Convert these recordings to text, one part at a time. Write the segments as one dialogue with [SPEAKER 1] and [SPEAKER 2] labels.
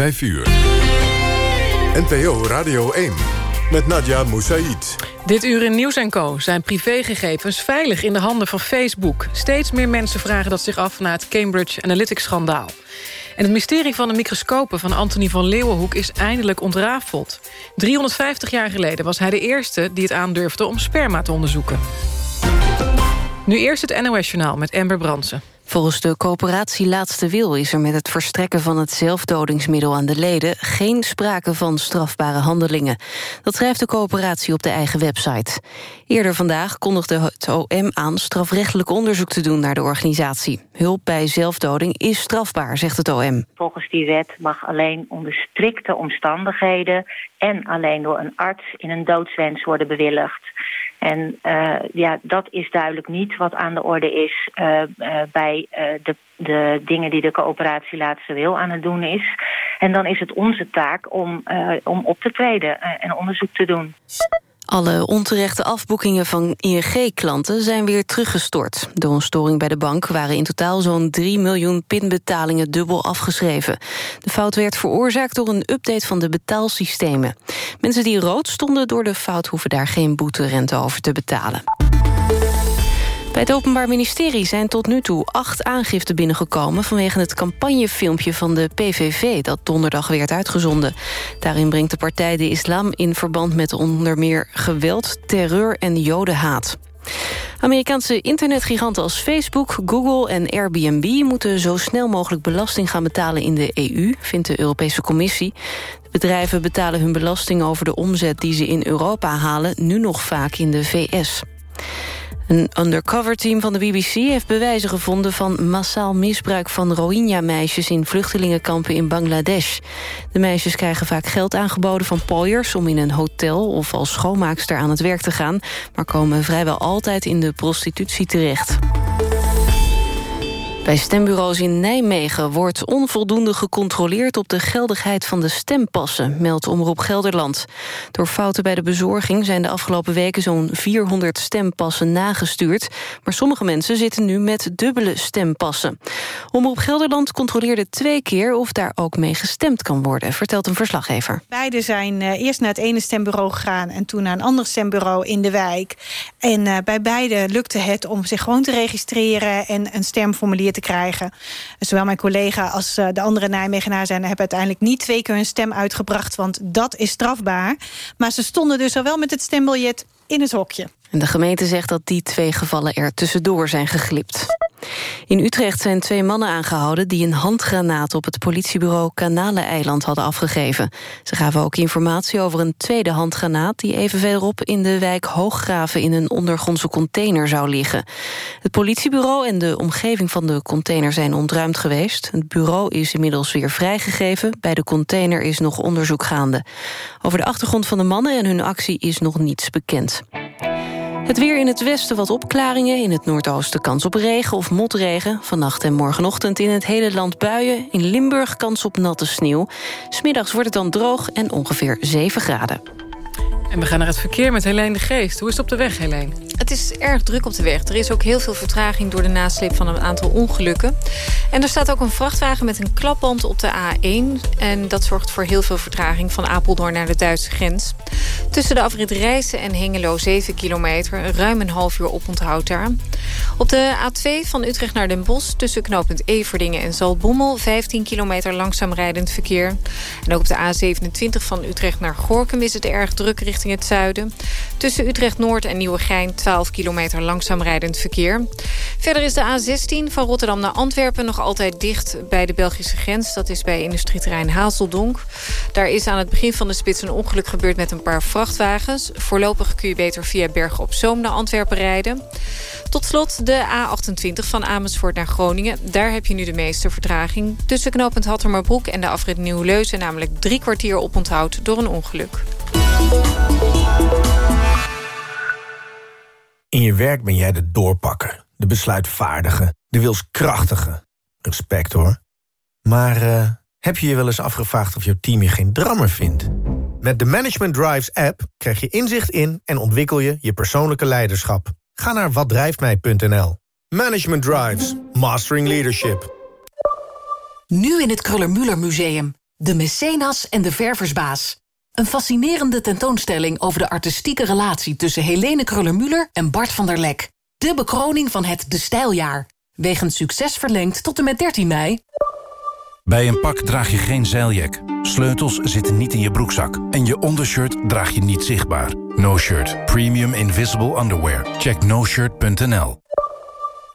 [SPEAKER 1] 5 uur. NPO Radio 1 met Nadia Moussaïd.
[SPEAKER 2] Dit uur in Nieuws Co. zijn privégegevens veilig in de handen van Facebook. Steeds meer mensen vragen dat zich af na het Cambridge Analytics-schandaal. En het mysterie van de microscopen van Anthony van Leeuwenhoek is eindelijk ontrafeld. 350 jaar geleden was hij de eerste die het aandurfde om sperma te onderzoeken. Nu eerst het NOS-journaal met Amber Brandsen.
[SPEAKER 3] Volgens de coöperatie Laatste Wil is er met het verstrekken van het zelfdodingsmiddel aan de leden geen sprake van strafbare handelingen. Dat schrijft de coöperatie op de eigen website. Eerder vandaag kondigde het OM aan strafrechtelijk onderzoek te doen naar de organisatie. Hulp bij zelfdoding is strafbaar, zegt het OM.
[SPEAKER 4] Volgens die wet mag alleen onder strikte omstandigheden en alleen door een arts in een doodswens worden bewilligd. En uh, ja, dat is duidelijk niet wat aan de orde is uh, uh, bij de, de dingen die de coöperatie Laatste Wil aan het doen is. En dan is het onze taak om, om op te treden en onderzoek te doen.
[SPEAKER 3] Alle onterechte afboekingen van ING-klanten zijn weer teruggestort. Door een storing bij de bank waren in totaal zo'n 3 miljoen pinbetalingen dubbel afgeschreven. De fout werd veroorzaakt door een update van de betaalsystemen. Mensen die rood stonden door de fout hoeven daar geen boeterente over te betalen. Bij het Openbaar Ministerie zijn tot nu toe acht aangiften binnengekomen... vanwege het campagnefilmpje van de PVV dat donderdag werd uitgezonden. Daarin brengt de partij de islam in verband met onder meer geweld, terreur en jodenhaat. Amerikaanse internetgiganten als Facebook, Google en Airbnb... moeten zo snel mogelijk belasting gaan betalen in de EU, vindt de Europese Commissie. De bedrijven betalen hun belasting over de omzet die ze in Europa halen... nu nog vaak in de VS. Een undercover-team van de BBC heeft bewijzen gevonden... van massaal misbruik van Rohingya-meisjes... in vluchtelingenkampen in Bangladesh. De meisjes krijgen vaak geld aangeboden van pooiers... om in een hotel of als schoonmaakster aan het werk te gaan... maar komen vrijwel altijd in de prostitutie terecht. Bij stembureaus in Nijmegen wordt onvoldoende gecontroleerd op de geldigheid van de stempassen, meldt Omroep Gelderland. Door fouten bij de bezorging zijn de afgelopen weken zo'n 400 stempassen nagestuurd, maar sommige mensen zitten nu met dubbele stempassen. Omroep Gelderland controleerde twee keer of daar ook mee gestemd kan worden, vertelt een verslaggever.
[SPEAKER 5] Beide zijn uh, eerst naar het ene stembureau gegaan en toen naar een ander stembureau in de wijk. En uh, bij beide lukte het om zich gewoon te registreren en een stemformulier te krijgen. Zowel mijn collega als uh, de andere Nijmegenaar zijn... hebben uiteindelijk niet twee keer hun stem uitgebracht... want dat is strafbaar. Maar ze stonden dus al wel met het stembiljet in het hokje.
[SPEAKER 3] En de gemeente zegt dat die twee gevallen er tussendoor zijn geglipt. In Utrecht zijn twee mannen aangehouden... die een handgranaat op het politiebureau Kanaleneiland hadden afgegeven. Ze gaven ook informatie over een tweede handgranaat... die even verderop in de wijk Hooggraven... in een ondergrondse container zou liggen. Het politiebureau en de omgeving van de container zijn ontruimd geweest. Het bureau is inmiddels weer vrijgegeven. Bij de container is nog onderzoek gaande. Over de achtergrond van de mannen en hun actie is nog niets bekend. Het weer in het westen wat opklaringen. In het noordoosten kans op regen of motregen. Vannacht en morgenochtend in het hele land buien. In Limburg kans op natte sneeuw. Smiddags wordt het dan droog en ongeveer 7 graden.
[SPEAKER 2] En we gaan naar het verkeer met Helene de Geest. Hoe is het op de weg, Helene?
[SPEAKER 6] Het is erg druk op de weg. Er is ook heel veel vertraging door de nasleep van een aantal ongelukken. En er staat ook een vrachtwagen met een klapband op de A1. En dat zorgt voor heel veel vertraging van Apeldoorn naar de Duitse grens. Tussen de afrit Rijssen en Hengelo 7 kilometer. Ruim een half uur oponthoud daar. Op de A2 van Utrecht naar Den Bosch... tussen knooppunt Everdingen en Zaltbommel... 15 kilometer langzaam rijdend verkeer. En ook op de A27 van Utrecht naar Gorkum is het erg druk richting het zuiden. Tussen Utrecht-Noord en Nieuwegein 12 kilometer langzaam rijdend verkeer. Verder is de A16 van Rotterdam naar Antwerpen nog altijd dicht bij de Belgische grens. Dat is bij industrieterrein Hazeldonk. Daar is aan het begin van de spits een ongeluk gebeurd met een paar vrachtwagens. Voorlopig kun je beter via Bergen op Zoom naar Antwerpen rijden. Tot slot de A28 van Amersfoort naar Groningen. Daar heb je nu de meeste vertraging. Tussen knooppunt Hattermerbroek en de afrit Nieuw-Leuzen... namelijk drie kwartier op onthoud door een ongeluk.
[SPEAKER 7] In je werk ben jij de doorpakker, de besluitvaardige, de wilskrachtige. Respect hoor. Maar uh, heb je je wel eens afgevraagd of jouw team je geen drammer vindt? Met de Management Drives app krijg je inzicht in en ontwikkel je je persoonlijke leiderschap. Ga naar watdrijftmij.nl. Management Drives. Mastering Leadership.
[SPEAKER 8] Nu in het Kruller-Müller Museum. De Mecenas en de Verversbaas. Een fascinerende tentoonstelling over de artistieke relatie... tussen Helene Kruller-Müller en Bart van der Lek. De bekroning van het De Stijljaar. Wegens succes verlengd tot en met 13 mei.
[SPEAKER 9] Bij een pak draag je geen zeiljak. Sleutels zitten niet in je broekzak. En je ondershirt draag je niet zichtbaar. No Shirt. Premium Invisible Underwear. Check noshirt.nl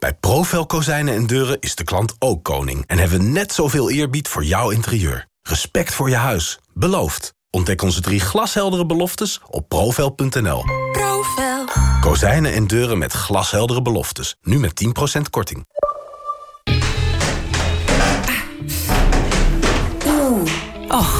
[SPEAKER 10] Bij Profel Kozijnen en Deuren is de klant ook koning... en hebben we net zoveel eerbied voor jouw interieur. Respect voor je huis. Beloofd. Ontdek onze drie glasheldere beloftes op profel.nl.
[SPEAKER 11] Profel.
[SPEAKER 10] Kozijnen en deuren met glasheldere beloftes. Nu met 10% korting.
[SPEAKER 12] Oeh. Och,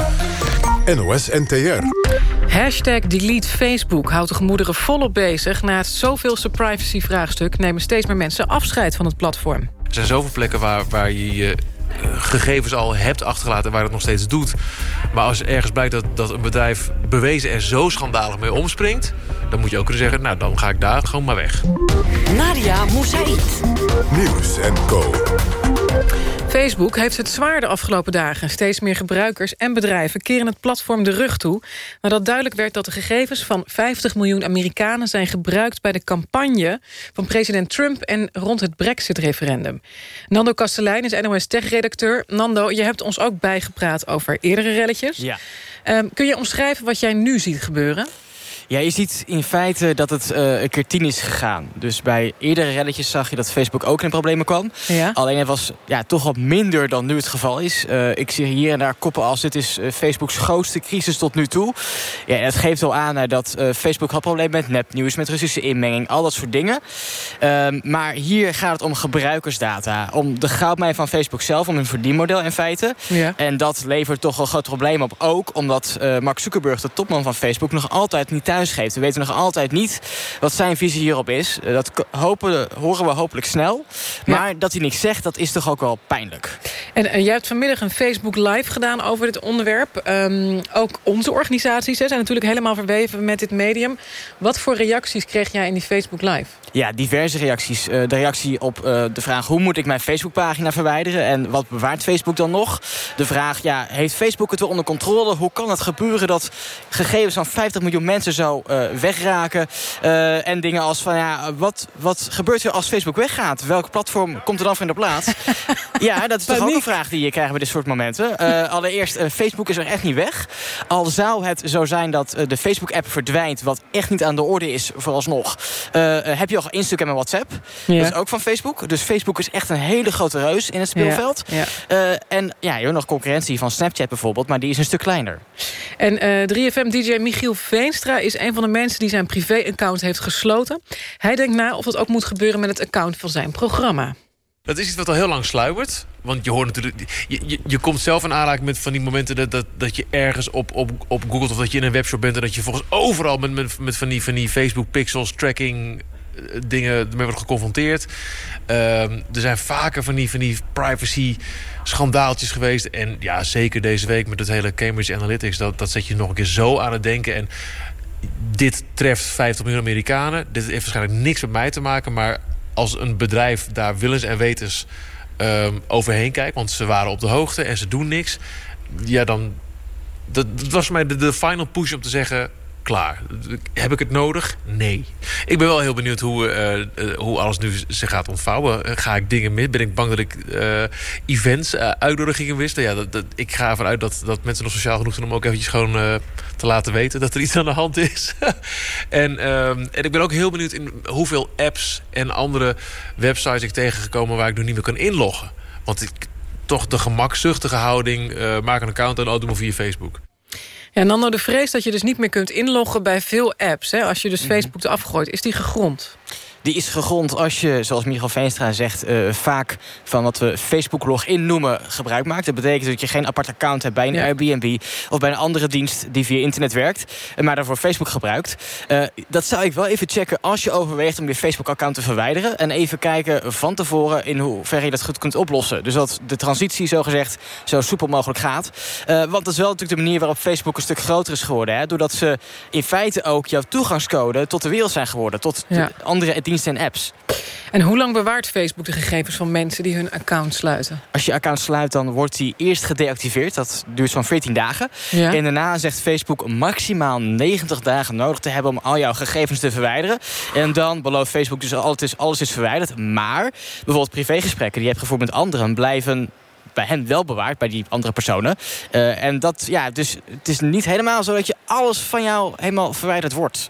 [SPEAKER 1] NOS NTR.
[SPEAKER 2] Hashtag delete Facebook houdt de gemoederen volop bezig. Na het zoveelste privacy-vraagstuk nemen steeds meer mensen afscheid van het platform.
[SPEAKER 13] Er zijn zoveel plekken waar, waar je je gegevens al hebt achtergelaten... en waar het nog steeds doet. Maar als ergens blijkt dat, dat een bedrijf bewezen er zo schandalig mee omspringt... dan moet je ook kunnen zeggen, nou dan ga ik daar gewoon maar weg.
[SPEAKER 8] Nadia Moussaïd.
[SPEAKER 1] Nieuws en Co.
[SPEAKER 2] Facebook heeft het zwaar de afgelopen dagen. Steeds meer gebruikers en bedrijven keren het platform de rug toe... nadat duidelijk werd dat de gegevens van 50 miljoen Amerikanen... zijn gebruikt bij de campagne van president Trump... en rond het Brexit-referendum. Nando Kastelein is NOS Tech-redacteur. Nando, je hebt ons ook bijgepraat over eerdere relletjes.
[SPEAKER 14] Ja.
[SPEAKER 2] Um, kun je omschrijven wat jij nu ziet gebeuren?
[SPEAKER 14] Ja, je ziet in feite dat het uh, een keer tien is gegaan. Dus bij eerdere relletjes zag je dat Facebook ook in problemen kwam.
[SPEAKER 2] Ja.
[SPEAKER 14] Alleen het was ja, toch wat minder dan nu het geval is. Uh, ik zie hier en daar koppen als dit is uh, Facebooks grootste crisis tot nu toe. Ja, het geeft wel aan dat Facebook had problemen met nepnieuws... met Russische inmenging, al dat soort dingen. Ehm, maar hier gaat het om gebruikersdata. Om de goudmijn van Facebook zelf, om hun verdienmodel in feite.
[SPEAKER 2] Ja.
[SPEAKER 14] En dat levert toch wel groot probleem op. Ook omdat Mark Zuckerberg, de topman van Facebook... nog altijd niet thuis We weten nog altijd niet wat zijn visie hierop is. Eh, dat hopen, horen we hopelijk snel. Maar ja. dat hij niks zegt, dat is toch ook wel pijnlijk.
[SPEAKER 2] En, en jij hebt vanmiddag een Facebook Live gedaan over dit onderwerp. Um, ook onze organisaties hè, zijn natuurlijk helemaal verweven met dit medium. Wat voor reacties kreeg jij in die Facebook Live?
[SPEAKER 14] Ja, diverse reacties. Uh, de reactie op uh, de vraag hoe moet ik mijn Facebookpagina verwijderen... en wat bewaart Facebook dan nog? De vraag, ja, heeft Facebook het wel onder controle? Hoe kan het gebeuren dat gegevens van 50 miljoen mensen zo uh, wegraken? en dingen als van, ja, wat, wat gebeurt er als Facebook weggaat? Welk platform komt er dan voor in de plaats? ja, dat is toch ook een vraag die je krijgt bij dit soort momenten. allereerst, Facebook is er echt niet weg. Al zou het zo zijn dat de Facebook-app verdwijnt... wat echt niet aan de orde is vooralsnog... heb je Instagram en WhatsApp.
[SPEAKER 2] Ja.
[SPEAKER 14] Dat is ook van Facebook. Dus Facebook is echt een hele grote reus in het speelveld.
[SPEAKER 2] Ja.
[SPEAKER 14] Uh, en ja, je hebt nog concurrentie van Snapchat bijvoorbeeld, maar die is een stuk kleiner.
[SPEAKER 2] En uh, 3FM-dj Michiel Veenstra is een van de mensen die zijn privé-account heeft gesloten. Hij denkt na of dat ook moet gebeuren met het account van zijn programma.
[SPEAKER 13] Dat is iets wat al heel lang sluibert. Want je hoort natuurlijk. Je, je, je, komt zelf in aanraking met van die momenten dat, dat, dat je ergens op, op, op Google of dat je in een webshop bent en dat je volgens overal met, met, met van die, van die Facebook pixels tracking dingen ermee worden geconfronteerd. Uh, er zijn vaker van die, van die privacy schandaaltjes geweest. En ja, zeker deze week met het hele Cambridge Analytics... dat, dat zet je nog een keer zo aan het denken. En dit treft 50 miljoen Amerikanen. Dit heeft waarschijnlijk niks met mij te maken... maar als een bedrijf daar willens en wetens um, overheen kijkt... want ze waren op de hoogte en ze doen niks... ja, dan... Dat, dat was voor mij de final push om te zeggen klaar. Heb ik het nodig? Nee. Ik ben wel heel benieuwd hoe, uh, hoe alles nu zich gaat ontvouwen. Ga ik dingen mis? Ben ik bang dat ik events, uh, uitnodigingen wist? Ja, dat, ik ga ervan uit dat, dat mensen nog sociaal genoeg zijn... om ook eventjes gewoon te laten weten dat er iets aan de hand is. en, ehm, en ik ben ook heel benieuwd in hoeveel apps en andere websites ik tegengekomen... waar ik nu niet meer kan inloggen. Want ik, toch de gemakzuchtige houding... maak een account en oh, doe via Facebook.
[SPEAKER 2] Ja, Nando, de vrees dat je dus niet meer kunt inloggen bij veel apps... Hè, als je dus mhm. Facebook afgooit, is die gegrond?
[SPEAKER 14] Die is gegrond als je, zoals Michael Veenstra zegt... Uh, vaak van wat we Facebook-login noemen gebruik maakt. Dat betekent dat je geen apart account hebt bij een Airbnb... of bij een andere dienst die via internet werkt... Eh, maar daarvoor Facebook gebruikt. Uh, dat zou ik wel even checken als je overweegt om je Facebook-account te verwijderen... en even kijken van tevoren in hoeverre je dat goed kunt oplossen. Dus dat de transitie zogezegd zo soepel mogelijk gaat. Uh, want dat is wel natuurlijk de manier waarop Facebook een stuk groter is geworden. Hè? Doordat ze in feite ook jouw toegangscode tot de wereld zijn geworden. Tot de andere diensten en apps.
[SPEAKER 2] En hoe lang bewaart Facebook de gegevens van mensen die hun account sluiten?
[SPEAKER 14] Als je account sluit, dan wordt die eerst gedeactiveerd. Dat duurt zo'n 14 dagen. En daarna zegt Facebook maximaal 90 dagen nodig te hebben... om al jouw gegevens te verwijderen. En dan belooft Facebook dus is, alles is verwijderd. Maar bijvoorbeeld privégesprekken die je hebt gevoerd met anderen... blijven bij hen wel bewaard, bij die andere personen. Uh, en dat, ja, dus het is niet helemaal zo dat je alles van jou helemaal verwijderd wordt.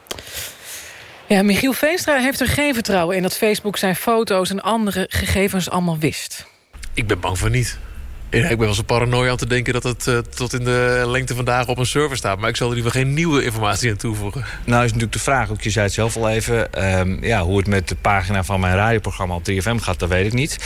[SPEAKER 2] Ja, Michiel Veenstra heeft er geen vertrouwen in... dat Facebook zijn foto's en andere gegevens allemaal wist.
[SPEAKER 13] Ik ben bang voor niet. Ik ben wel zo paranoia om te denken dat het uh, tot in de lengte van dagen op een server staat. Maar ik zal er liever geen nieuwe informatie aan toevoegen.
[SPEAKER 15] Nou is natuurlijk de vraag, ook je zei het zelf al even... Um, ja, hoe het met de pagina van mijn radioprogramma op 3FM gaat, dat weet ik niet.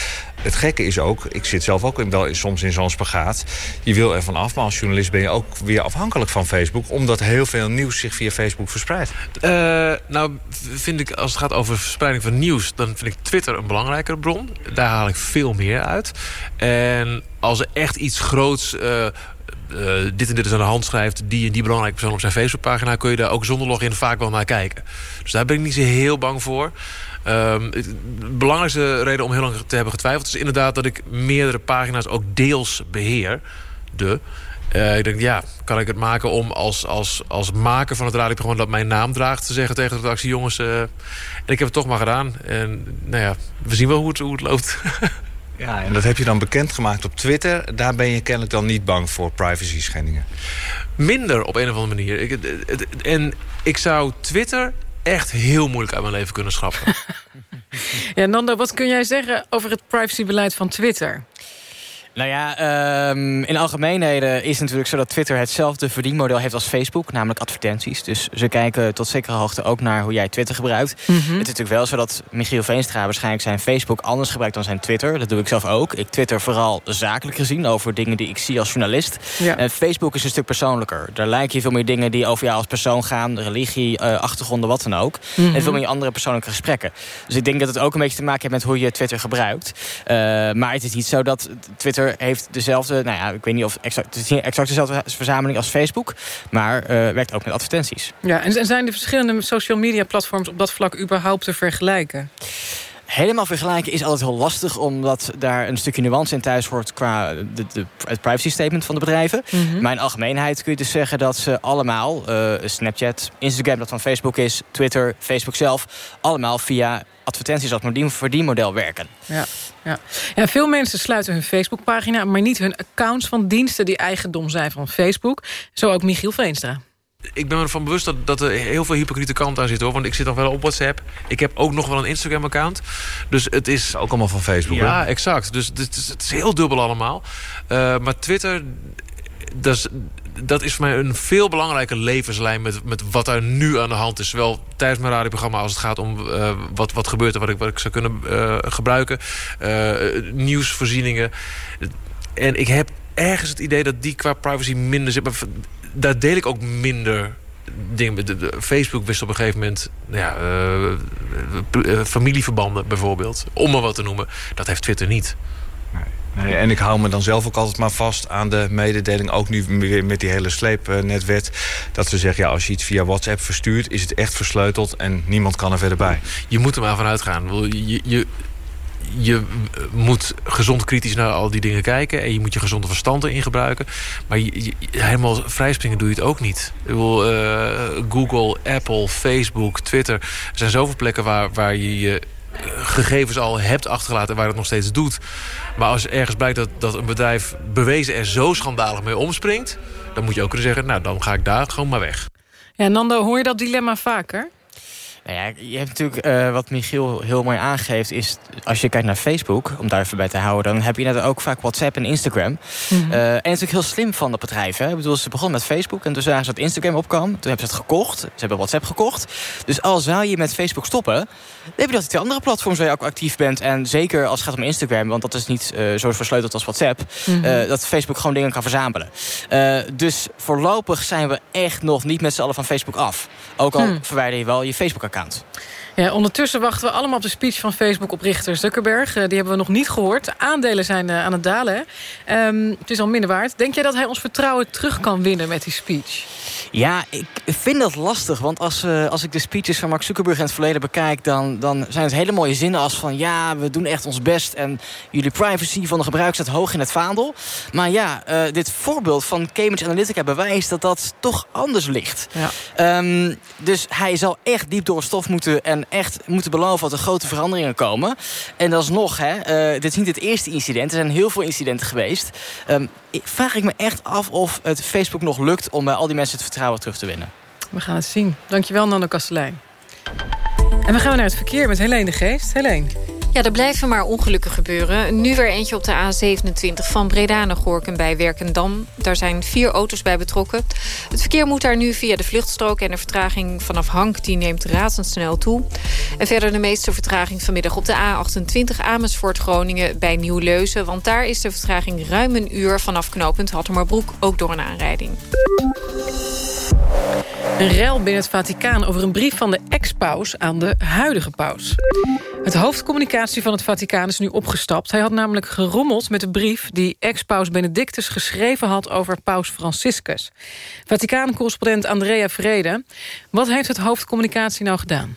[SPEAKER 15] Het gekke is ook, ik zit zelf ook wel soms in zo'n spagaat. Je wil ervan af, maar als journalist ben je ook weer afhankelijk van Facebook... omdat heel veel nieuws zich via Facebook verspreidt.
[SPEAKER 13] Uh, nou, vind ik, als het gaat over verspreiding van nieuws... dan vind ik Twitter een belangrijkere bron. Daar haal ik veel meer uit. En als er echt iets groots... Uh, dit en dit is aan de hand schrijft... die en die belangrijke persoon op zijn Facebookpagina... kun je daar ook zonder login vaak wel naar kijken. Dus daar ben ik niet zo heel bang voor. Um, de belangrijkste reden om heel lang te hebben getwijfeld... is inderdaad dat ik meerdere pagina's ook deels beheer. De. Uh, ik denk, ja, kan ik het maken om als, als, als maker van het radioprogramma... dat mijn naam draagt, te zeggen tegen de redactie... jongens, uh, en ik heb het toch maar gedaan. En nou ja, we zien wel hoe het, hoe het loopt.
[SPEAKER 15] Ja, en dat heb je dan bekendgemaakt op Twitter. Daar ben je kennelijk dan niet bang voor privacy schendingen.
[SPEAKER 13] Minder op een of andere manier. Ik, en ik zou Twitter echt heel moeilijk uit mijn leven kunnen schrappen.
[SPEAKER 2] ja, Nando, wat kun jij zeggen over het privacybeleid van Twitter?
[SPEAKER 14] Nou ja, um, in algemeenheden is het natuurlijk zo dat Twitter hetzelfde verdienmodel heeft als Facebook, namelijk advertenties. Dus ze kijken tot zekere hoogte ook naar hoe jij Twitter gebruikt. Mhm. Het is natuurlijk wel zo dat Michiel Veenstra waarschijnlijk zijn Facebook anders gebruikt dan zijn Twitter. Dat doe ik zelf ook. Ik twitter vooral zakelijk gezien over dingen die ik zie als journalist. En Facebook is een stuk persoonlijker. Daar lijken je veel meer dingen die over jou als persoon gaan, religie, uh, achtergronden, wat dan ook. Mhm. En veel meer andere persoonlijke gesprekken. Dus ik denk dat het ook een beetje te maken heeft met hoe je Twitter gebruikt. Uh, maar het is niet zo dat Twitter heeft dezelfde, nou ja, ik weet niet of exact, exact dezelfde verzameling als Facebook, maar uh, werkt ook met advertenties.
[SPEAKER 2] Ja, en zijn de verschillende social media platforms op dat vlak überhaupt te vergelijken?
[SPEAKER 14] Helemaal vergelijken is altijd heel lastig... omdat daar een stukje nuance in thuis hoort... qua de, de, het privacy statement van de bedrijven. Mm Maar in algemeenheid kun je dus zeggen dat ze allemaal... Uh, Snapchat, Instagram dat van Facebook is... Twitter, Facebook zelf... allemaal via advertenties als verdienmodel werken.
[SPEAKER 2] Ja, ja. ja, veel mensen sluiten hun Facebookpagina... maar niet hun accounts van diensten die eigendom zijn van Facebook. Zo ook Michiel Veenstra
[SPEAKER 13] ik ben me ervan bewust dat, dat er heel veel hypocriete kant aan zit. hoor. Want ik zit nog wel op WhatsApp. Ik heb ook nog wel een Instagram-account. Dus het is...
[SPEAKER 15] Ook allemaal van Facebook,
[SPEAKER 13] Ja, exact. Dus het is, het is, heel dubbel allemaal. Uh, maar Twitter... Dat is, dat is voor mij een veel belangrijke levenslijn... met, met wat er nu aan de hand is. Zowel tijdens mijn radioprogramma als het gaat om uh, wat, wat gebeurt... en wat ik, wat ik zou kunnen uh, gebruiken. nieuwsvoorzieningen. En ik heb ergens het idee dat die qua privacy minder zit. Maar daar deel ik ook minder dingen. De, Facebook wist op een gegeven moment nou ja, uh, familieverbanden bijvoorbeeld. Om maar wat te noemen. Dat heeft Twitter niet.
[SPEAKER 15] Nee, en ik hou me dan zelf ook altijd maar vast aan de mededeling... ook nu weer met die hele sleepnetwet... dat ze zeggen, ja, als je iets via WhatsApp verstuurt... is het echt versleuteld en niemand kan er verder bij.
[SPEAKER 13] Je moet er maar vanuit gaan. Je, je, je moet gezond kritisch naar al die dingen kijken. En je moet je gezonde verstand erin gebruiken. Maar je, helemaal vrijspringen doe je het ook niet. Ik uh, Google, Apple, Facebook, Twitter. Er zijn zoveel plekken waar, waar je je gegevens al hebt achtergelaten... en waar het nog steeds doet. Maar als ergens blijkt dat, dat een bedrijf bewezen er zo schandalig mee omspringt... dan moet je ook kunnen zeggen, nou, dan ga ik daar gewoon maar weg.
[SPEAKER 2] Ja, Nando, hoor je dat dilemma vaker?
[SPEAKER 14] Nou ja, je hebt natuurlijk, uh, wat Michiel heel mooi aangeeft... is als je kijkt naar Facebook, om daar even bij te houden... dan heb je net ook vaak WhatsApp en Instagram. Mm -hmm. uh, en het is natuurlijk heel slim van dat bedrijf. Hè? Ik bedoel, ze begonnen met Facebook en toen zagen ze dat Instagram opkwam. Toen hebben ze het gekocht. Ze hebben WhatsApp gekocht. Dus al zou je met Facebook stoppen... je dat die andere platforms waar je ook actief bent. En zeker als het gaat om Instagram, want dat is niet uh, zo versleuteld als WhatsApp... Mm -hmm. dat Facebook gewoon dingen kan verzamelen. dus voorlopig zijn we echt nog niet met z'n allen van Facebook af. Ook al hmm. verwijder je wel je Facebook-account.
[SPEAKER 2] Ja, ondertussen wachten we allemaal op de speech van Facebook-oprichter Zuckerberg. Die hebben we nog niet gehoord. Aandelen zijn aan het dalen. Um, het is al minder waard. Denk jij dat hij ons vertrouwen terug kan winnen met die speech?
[SPEAKER 14] Ja, ik vind dat lastig. Want als, uh, als ik de speeches van Mark Zuckerberg in het verleden bekijk... Dan, dan zijn het hele mooie zinnen als van... ja, we doen echt ons best en jullie privacy van de gebruiker staat hoog in het vaandel. Maar ja, dit voorbeeld van Cambridge Analytica bewijst dat dat toch anders ligt. Ja. Um, dus hij zal echt diep door het stof moeten... en echt moeten beloven dat er grote veranderingen komen. En alsnog, hè, uh, dit is niet het eerste incident. Er zijn heel veel incidenten geweest. Um, vraag ik me echt af of het Facebook nog lukt... om bij al die mensen het vertrouwen terug te winnen.
[SPEAKER 2] We gaan het zien. Dankjewel, Nando Kastelein. En we gaan naar het verkeer met Helene de Geest. Helene.
[SPEAKER 6] Ja, er blijven maar ongelukken gebeuren. Nu weer eentje op de A27 van Breda naar Gorkum bij Werkendam. Daar zijn vier auto's bij betrokken. Het verkeer moet daar nu via de vluchtstrook... en de vertraging vanaf Hank die neemt razendsnel toe. En verder de meeste vertraging vanmiddag op de A28 Amersfoort-Groningen bij Nieuw-Leuzen. Want daar is de vertraging ruim een uur vanaf knooppunt Hattemerbroek... ook door een aanrijding.
[SPEAKER 2] Een rel binnen het Vaticaan over een brief van de ex-paus aan de huidige paus. Het hoofdcommunicatie van het Vaticaan is nu opgestapt. Hij had namelijk gerommeld met de brief die ex-paus Benedictus geschreven had over paus Franciscus. Vaticaan-correspondent Andrea Vrede. Wat heeft het hoofdcommunicatie nou gedaan?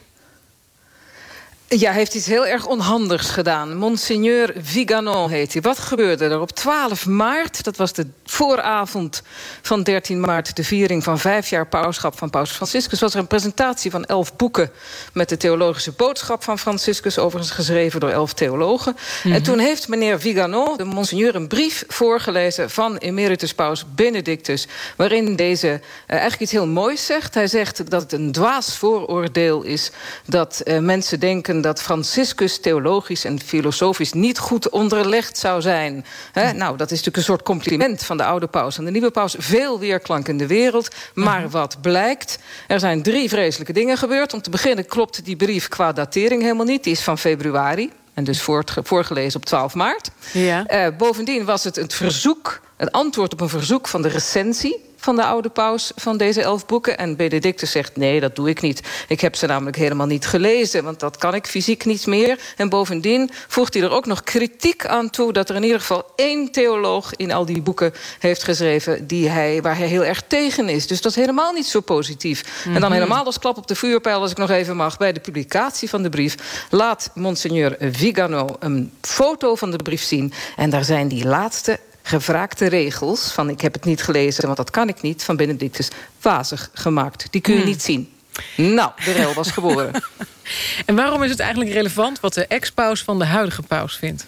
[SPEAKER 16] Ja, heeft iets heel erg onhandigs gedaan. Monseigneur Viganon heet hij. Wat gebeurde er op 12 maart? Dat was de vooravond van 13 maart... de viering van vijf jaar pauschap van paus Franciscus... was er een presentatie van elf boeken... met de theologische boodschap van Franciscus... overigens geschreven door elf theologen. Mm -hmm. En toen heeft meneer Viganon, de monseigneur... een brief voorgelezen van emeritus paus Benedictus... waarin deze uh, eigenlijk iets heel moois zegt. Hij zegt dat het een dwaas vooroordeel is... dat uh, mensen denken dat Franciscus theologisch en filosofisch niet goed onderlegd zou zijn. He, nou, dat is natuurlijk een soort compliment van de oude paus. En de nieuwe paus, veel weerklank in de wereld. Maar wat blijkt? Er zijn drie vreselijke dingen gebeurd. Om te beginnen klopt die brief qua datering helemaal niet. Die is van februari. En dus voorgelezen op 12 maart. Ja. Uh, bovendien was het het verzoek, het antwoord op een verzoek van de recensie van de oude paus van deze elf boeken. En Benedictus zegt, nee, dat doe ik niet. Ik heb ze namelijk helemaal niet gelezen, want dat kan ik fysiek niet meer. En bovendien voegt hij er ook nog kritiek aan toe... dat er in ieder geval één theoloog in al die boeken heeft geschreven... Die hij, waar hij heel erg tegen is. Dus dat is helemaal niet zo positief. Mm -hmm. En dan helemaal als klap op de vuurpijl, als ik nog even mag... bij de publicatie van de brief laat monseigneur Vigano een foto van de brief zien. En daar zijn die laatste gevraagde regels... van ik heb het niet gelezen, want dat kan ik niet... van Benedictus wazig gemaakt. Die kun je hmm. niet zien. Nou, de rel was geboren.
[SPEAKER 2] en waarom is het eigenlijk relevant... wat de ex-paus van de huidige paus vindt?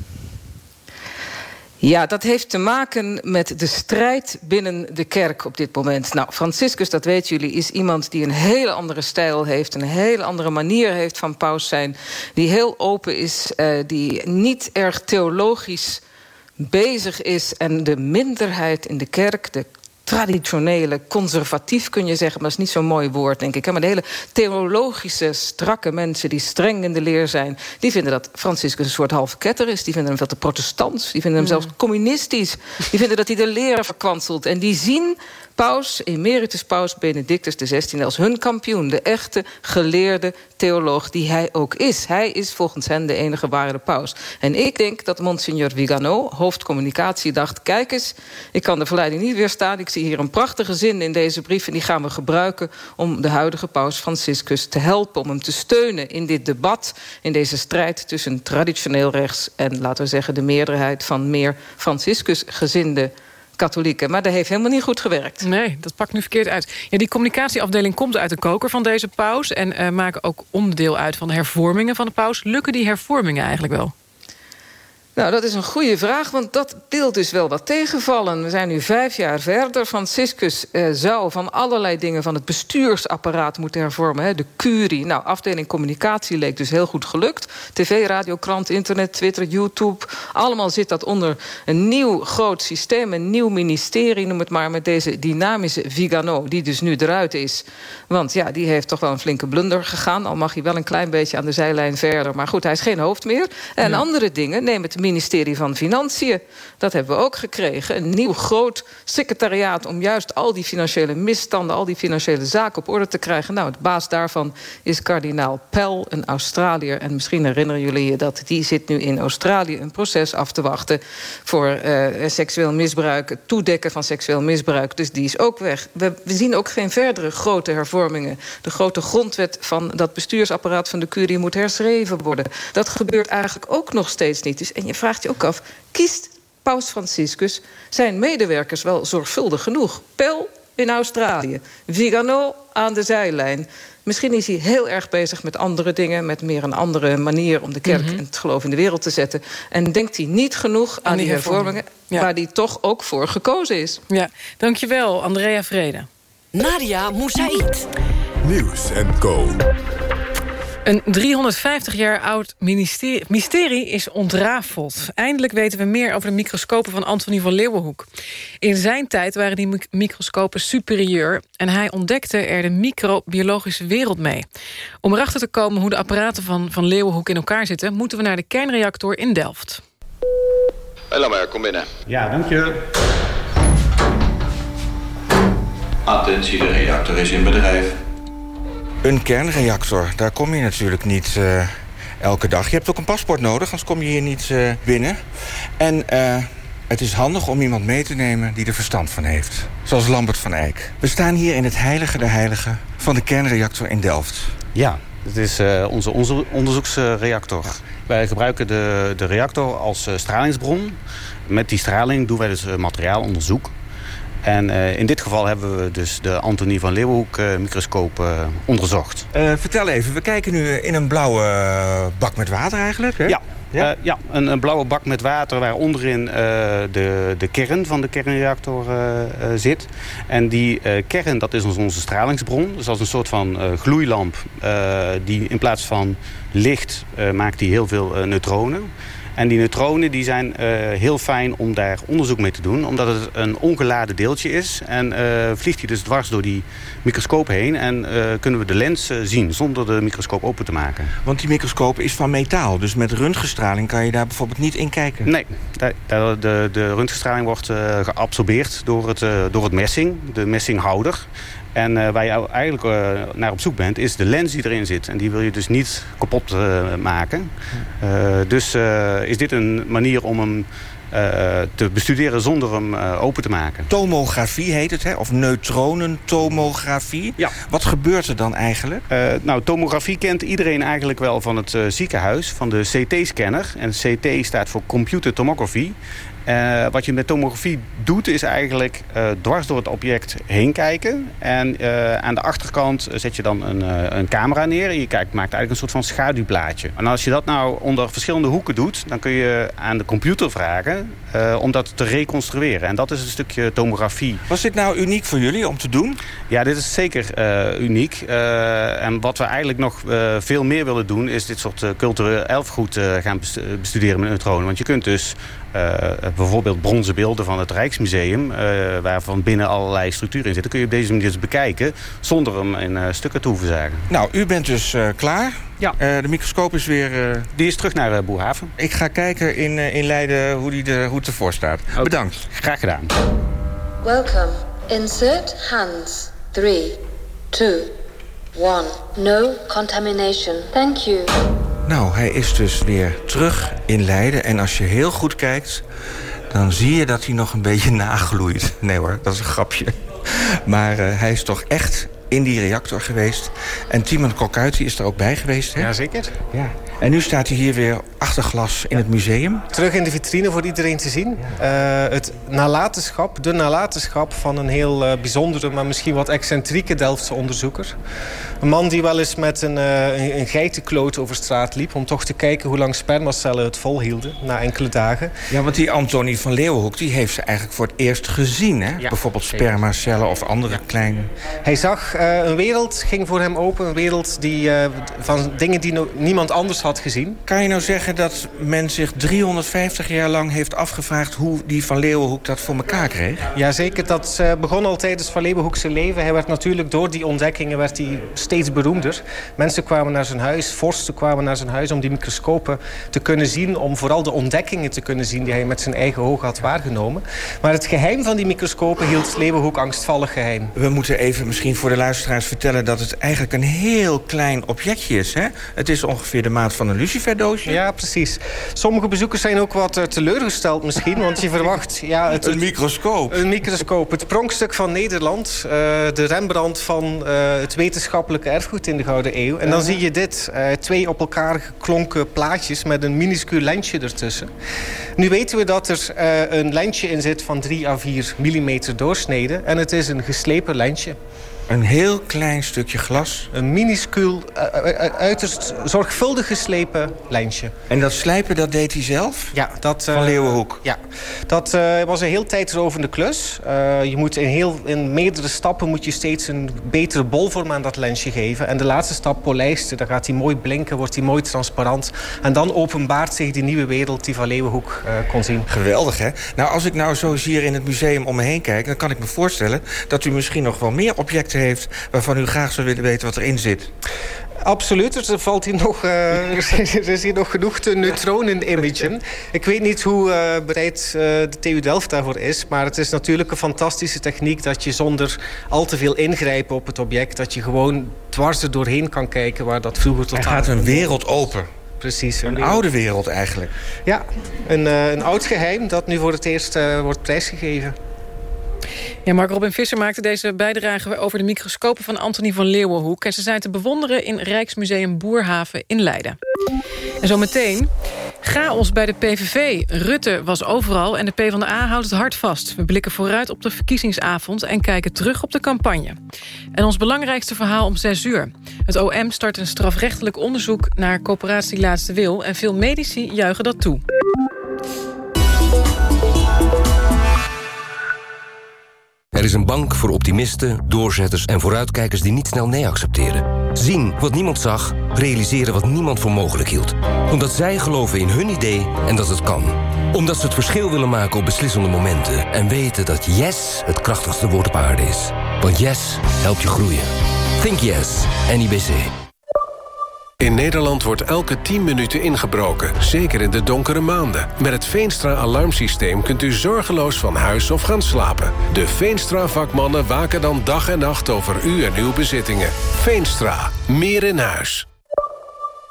[SPEAKER 16] Ja, dat heeft te maken met de strijd binnen de kerk op dit moment. Nou, Franciscus, dat weten jullie, is iemand die een hele andere stijl heeft... een hele andere manier heeft van paus zijn... die heel open is, uh, die niet erg theologisch bezig is en de minderheid in de kerk, de traditionele, conservatief kun je zeggen... maar dat is niet zo'n mooi woord, denk ik. Maar de hele theologische, strakke mensen die streng in de leer zijn... die vinden dat Franciscus een soort halve ketter is. Die vinden hem veel te protestants. Die vinden hem zelfs communistisch. Die vinden dat hij de leer verkwanselt. En die zien paus, emeritus paus Benedictus XVI... als hun kampioen, de echte geleerde theoloog die hij ook is. Hij is volgens hen de enige ware paus. En ik denk dat Monsignor Vigano, hoofdcommunicatie, dacht... kijk eens, ik kan de verleiding niet weerstaan. Ik zie hier een prachtige zin in deze brief... en die gaan we gebruiken om de huidige paus Franciscus te helpen... om hem te steunen in dit debat, in deze strijd... tussen traditioneel rechts en, laten we zeggen... de meerderheid van meer Franciscus-gezinde katholieken. Maar dat heeft helemaal niet goed gewerkt.
[SPEAKER 2] Nee, dat pakt nu verkeerd uit. Ja, die communicatieafdeling komt uit de koker van deze paus... en uh, maken ook onderdeel uit van de hervormingen van de paus. Lukken die hervormingen eigenlijk wel?
[SPEAKER 16] Nou, dat is een goede vraag, want dat beeld is wel wat tegenvallen. We zijn nu vijf jaar verder. Franciscus eh, zou van allerlei dingen van het bestuursapparaat moeten hervormen. Hè, de curie. Nou, afdeling communicatie leek dus heel goed gelukt. TV, radio, krant, internet, Twitter, YouTube. Allemaal zit dat onder een nieuw groot systeem. Een nieuw ministerie, noem het maar, met deze dynamische Vigano... die dus nu eruit is. Want ja, die heeft toch wel een flinke blunder gegaan. Al mag hij wel een klein beetje aan de zijlijn verder. Maar goed, hij is geen hoofd meer. En andere dingen, neem het ministerie van Financiën. Dat hebben we ook gekregen. Een nieuw groot secretariaat om juist al die financiële misstanden... al die financiële zaken op orde te krijgen. Nou, de baas daarvan is kardinaal Pell, een Australiër. En misschien herinneren jullie je dat die zit nu in Australië... een proces af te wachten voor uh, seksueel misbruik... het toedekken van seksueel misbruik. Dus die is ook weg. We, we zien ook geen verdere grote hervormingen. De grote grondwet van dat bestuursapparaat van de curie moet herschreven worden. Dat gebeurt eigenlijk ook nog steeds niet. Dus, en je vraagt je ook af, kiest Paus Franciscus zijn medewerkers wel zorgvuldig genoeg? Pel in Australië, Vigano aan de zijlijn. Misschien is hij heel erg bezig met andere dingen... met meer een andere manier om de kerk en het geloof in de wereld te zetten. En denkt hij niet genoeg aan, die hervormingen... waar hij toch ook voor gekozen is.
[SPEAKER 2] Ja, dankjewel, Andrea Vrede.
[SPEAKER 8] Nadia Moussaïd.
[SPEAKER 1] Nieuws en Co.
[SPEAKER 2] Een 350 jaar oud mysterie is ontrafeld. Eindelijk weten we meer over de microscopen van Anthony van Leeuwenhoek. In zijn tijd waren die microscopen superieur... en hij ontdekte er de microbiologische wereld mee. Om erachter te komen hoe de apparaten van Van Leeuwenhoek in elkaar zitten... moeten we naar de kernreactor in Delft.
[SPEAKER 17] Hé, maar, kom binnen.
[SPEAKER 18] Ja, dank je.
[SPEAKER 17] Attentie, de reactor is in bedrijf.
[SPEAKER 18] Een kernreactor, daar kom je natuurlijk niet uh, elke dag. Je hebt ook een paspoort nodig, anders kom je hier niet uh, binnen. En uh, het is handig om iemand mee te nemen die er verstand van heeft. Zoals Lambert van Eyck. We staan hier in het heilige der heiligen van de kernreactor in Delft.
[SPEAKER 19] Ja, het is onze, onze onderzoeksreactor. Wij gebruiken de, de reactor als stralingsbron. Met die straling doen wij dus materiaalonderzoek. En uh, in dit geval hebben we dus de Antonie van Leeuwenhoek uh, microscoop uh, onderzocht.
[SPEAKER 18] vertel even, we kijken nu in een blauwe bak met water eigenlijk, hè?
[SPEAKER 19] Ja, ja? ja een, een, blauwe bak met water waar onderin de, de kern van de kernreactor zit. En die kern, dat is onze stralingsbron. Dus dat is een soort van gloeilamp die in plaats van licht maakt die heel veel neutronen. En die neutronen die zijn uh, heel fijn om daar onderzoek mee te doen. Omdat het een ongeladen deeltje is. En uh, vliegt hij dus dwars door die microscoop heen. En uh, kunnen we de lens zien zonder de microscoop open te maken.
[SPEAKER 18] Want die microscoop is van metaal. Dus met röntgenstraling kan je daar bijvoorbeeld niet in kijken.
[SPEAKER 19] Nee, de, de, de röntgenstraling wordt geabsorbeerd door het, door het messing. De messinghouder. En uh, waar je eigenlijk uh, naar op zoek bent, is de lens die erin zit. En die wil je dus niet kapot uh, maken. dus is dit een manier om hem te bestuderen zonder hem open te maken.
[SPEAKER 18] Tomografie heet het, hè? of neutronentomografie.
[SPEAKER 19] Ja.
[SPEAKER 18] Wat gebeurt er dan eigenlijk?
[SPEAKER 19] nou, tomografie kent iedereen eigenlijk wel van het ziekenhuis, van de CT-scanner. En CT staat voor computer tomography. Uh, wat je met tomografie doet is eigenlijk uh, dwars door het object heen kijken. En uh, aan de achterkant zet je dan een, een camera neer. En je kijkt, maakt eigenlijk een soort van schaduwplaatje. En als je dat nou onder verschillende hoeken doet... dan kun je aan de computer vragen om dat te reconstrueren. En dat is een stukje tomografie.
[SPEAKER 18] Was dit nou uniek voor jullie om te doen?
[SPEAKER 19] Ja, dit is zeker uniek. en wat we eigenlijk nog veel meer willen doen... is dit soort cultureel erfgoed gaan bestuderen met neutronen. Want je kunt dus uh, bijvoorbeeld bronzen beelden van het Rijksmuseum... Uh, waarvan binnen allerlei structuren in zitten... kun je op deze manier dus bekijken zonder hem in uh, stukken te hoeven zagen.
[SPEAKER 18] Nou, u bent dus klaar.
[SPEAKER 19] Ja.
[SPEAKER 18] de microscoop is weer...
[SPEAKER 19] Die is terug naar Boerhaven.
[SPEAKER 18] Ik ga kijken in, in Leiden hoe, die de, hoe het ervoor staat. Okay. Bedankt.
[SPEAKER 19] Graag gedaan.
[SPEAKER 20] Welcome. Insert hands. 3, 2, 1. No contamination. Thank you.
[SPEAKER 18] Nou, hij is dus weer terug in Leiden. En als je heel goed kijkt, dan zie je dat hij nog een beetje nagloeit. Nee hoor, dat is een grapje. Maar uh, hij is toch echt in die reactor geweest. En Timon Kokuiti is er ook bij geweest, hè?
[SPEAKER 21] Jazeker.
[SPEAKER 18] Ja. En nu staat hij hier weer achter glas in het museum.
[SPEAKER 21] Terug in de vitrine voor iedereen te zien. Uh, het nalatenschap, de nalatenschap van een heel uh, bijzondere... maar misschien wat excentrieke Delftse onderzoeker. Een man die wel eens met een, uh, een, een geitenkloot over straat liep... om toch te kijken hoe lang spermacellen het volhielden na enkele dagen.
[SPEAKER 18] Ja, want die Antonie van Leeuwenhoek die heeft ze eigenlijk voor het eerst gezien, hè?
[SPEAKER 21] Ja,
[SPEAKER 18] Bijvoorbeeld spermacellen of andere kleine...
[SPEAKER 21] Hij zag een wereld, ging voor hem open. Een wereld die, van dingen die no niemand anders had gezien.
[SPEAKER 18] Kan je nou zeggen dat men zich 350 jaar lang heeft afgevraagd... hoe die Van Leeuwenhoek dat voor elkaar kreeg?
[SPEAKER 21] Jazeker, dat uh, begon al tijdens Van Leeuwenhoekse leven. Hij werd natuurlijk door die ontdekkingen werd hij steeds beroemder. Mensen kwamen naar zijn huis, vorsten kwamen naar zijn huis... om die microscopen te kunnen zien... om vooral de ontdekkingen te kunnen zien die hij met zijn eigen ogen had waargenomen. Maar het geheim van die microscopen hield Leeuwenhoek angstvallig geheim.
[SPEAKER 18] We moeten even misschien voor de luisteraars vertellen... dat het eigenlijk een heel klein objectje is, hè? Het is ongeveer de maat van een luciferdoosje.
[SPEAKER 21] Ja, precies. Sommige bezoekers zijn ook wat uh, teleurgesteld misschien. Want je verwacht... Ja,
[SPEAKER 18] het, een microscoop.
[SPEAKER 21] Een microscoop. Het pronkstuk van Nederland. Uh, de Rembrandt van uh, het wetenschappelijke erfgoed in de Gouden Eeuw. En dan zie je dit. twee op elkaar geklonken plaatjes met een minuscuul lensje ertussen. Nu weten we dat er een lensje in zit van 3 à 4 mm doorsnede. En het is een geslepen lensje.
[SPEAKER 18] Een heel klein stukje glas.
[SPEAKER 21] Een minuscuul, uh, uiterst zorgvuldig geslepen lijntje.
[SPEAKER 18] En dat slijpen, dat deed hij zelf?
[SPEAKER 21] Ja. Dat,
[SPEAKER 18] Van Leeuwenhoek?
[SPEAKER 21] Ja. Dat uh, was een heel tijdrovende klus. je moet in, heel, in meerdere stappen moet je steeds een betere bolvorm aan dat lensje geven. En de laatste stap polijsten. Dan gaat hij mooi blinken, wordt hij mooi transparant. En dan openbaart zich die nieuwe wereld die Van Leeuwenhoek kon zien.
[SPEAKER 18] Geweldig, hè? Nou, als ik nou zo hier in het museum om me heen kijk... dan kan ik me voorstellen dat u misschien nog wel meer objecten heeft... waarvan u graag zou willen weten wat erin zit.
[SPEAKER 21] Absoluut, er, valt hier nog, uh, er is hier nog genoeg te neutronen imagen. Ik weet niet hoe uh, bereid uh, de TU Delft daarvoor is... maar het is natuurlijk een fantastische techniek... dat je zonder al te veel ingrijpen op het object... dat je gewoon dwars er doorheen kan kijken waar dat vroeger tot
[SPEAKER 18] Er gaat een wereld open.
[SPEAKER 21] Precies.
[SPEAKER 18] Een, oude wereld eigenlijk.
[SPEAKER 21] Ja, een, een oud geheim dat nu voor het eerst wordt prijsgegeven.
[SPEAKER 2] Ja, Mark Robin Visser maakte deze bijdrage over de microscopen van Antonie van Leeuwenhoek. En ze zijn te bewonderen in Rijksmuseum Boerhaven in Leiden. En zometeen chaos bij de PVV. Rutte was overal en de PvdA houdt het hard vast. We blikken vooruit op de verkiezingsavond en kijken terug op de campagne. En ons belangrijkste verhaal om 6 uur. Het OM start een strafrechtelijk onderzoek naar coöperatie Laatste Wil... en veel medici juichen dat toe.
[SPEAKER 22] Er is een bank voor optimisten, doorzetters en vooruitkijkers die niet snel nee accepteren. Zien wat niemand zag, realiseren wat niemand voor mogelijk hield. Omdat zij geloven in hun idee en dat het kan. Omdat ze het verschil willen maken op beslissende momenten. En weten dat yes het krachtigste woord op aarde is. Want yes helpt je groeien. Think yes, NIBC.
[SPEAKER 1] In Nederland wordt elke 10 minuten ingebroken, zeker in de donkere maanden. Met het Veenstra-alarmsysteem kunt u zorgeloos van huis of gaan slapen. De Veenstra-vakmannen waken dan dag en nacht over u en uw bezittingen. Veenstra, meer in huis.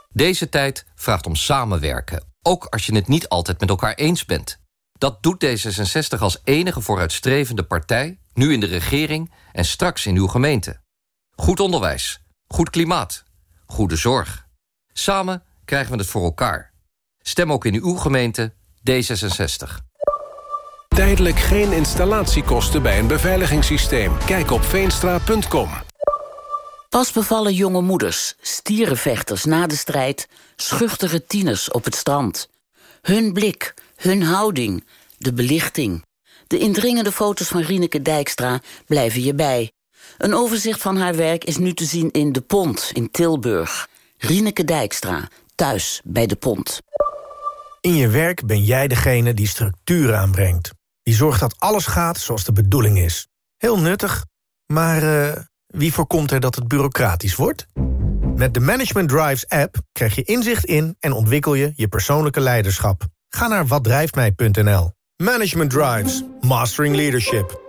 [SPEAKER 23] Deze tijd vraagt om samenwerken, ook als je het niet altijd met elkaar eens bent. Dat doet D66 als enige vooruitstrevende partij, nu in de regering en straks in uw gemeente. Goed onderwijs, goed klimaat goede zorg. Samen krijgen we het voor elkaar. Stem ook in uw gemeente D66.
[SPEAKER 1] Tijdelijk geen installatiekosten bij een beveiligingssysteem. Kijk op veenstra.com.
[SPEAKER 24] Pas bevallen jonge moeders, stierenvechters na de strijd... schuchtere tieners op het strand. Hun blik, hun houding, de belichting. De indringende foto's van Rieneke Dijkstra blijven je bij. Een overzicht van haar werk is nu te zien in De Pont in Tilburg. Rieneke Dijkstra, thuis bij De Pont.
[SPEAKER 7] In je werk ben jij degene die structuur aanbrengt. Die zorgt dat alles gaat zoals de bedoeling is. Heel nuttig, maar uh, wie voorkomt er dat het bureaucratisch wordt? Met de Management Drives app krijg je inzicht in en ontwikkel je je persoonlijke leiderschap. Ga naar watdrijftmij.nl. Management Drives, Mastering Leadership.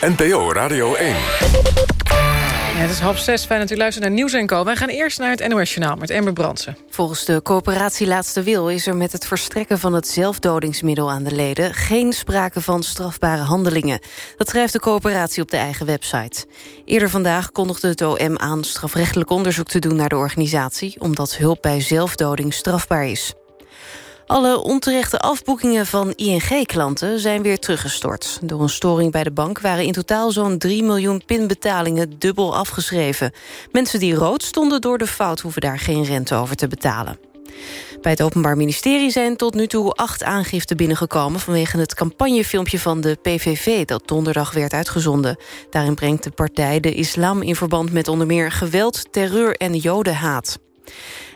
[SPEAKER 25] NPO Radio 1.
[SPEAKER 2] Ja, het is half zes, fijn dat u luistert naar Nieuws en Co. Wij gaan eerst naar het NOS Journaal met Ember Brandsen.
[SPEAKER 3] Volgens de coöperatie Laatste Wil is er met het verstrekken van het zelfdodingsmiddel aan de leden... geen sprake van strafbare handelingen. Dat schrijft de coöperatie op de eigen website. Eerder vandaag kondigde het OM aan strafrechtelijk onderzoek te doen naar de organisatie... omdat hulp bij zelfdoding strafbaar is. Alle onterechte afboekingen van ING-klanten zijn weer teruggestort. Door een storing bij de bank waren in totaal zo'n 3 miljoen pinbetalingen dubbel afgeschreven. Mensen die rood stonden door de fout hoeven daar geen rente over te betalen. Bij het Openbaar Ministerie zijn tot nu toe acht aangiften binnengekomen... vanwege het campagnefilmpje van de PVV dat donderdag werd uitgezonden. Daarin brengt de partij de islam in verband met onder meer geweld, terreur en jodenhaat.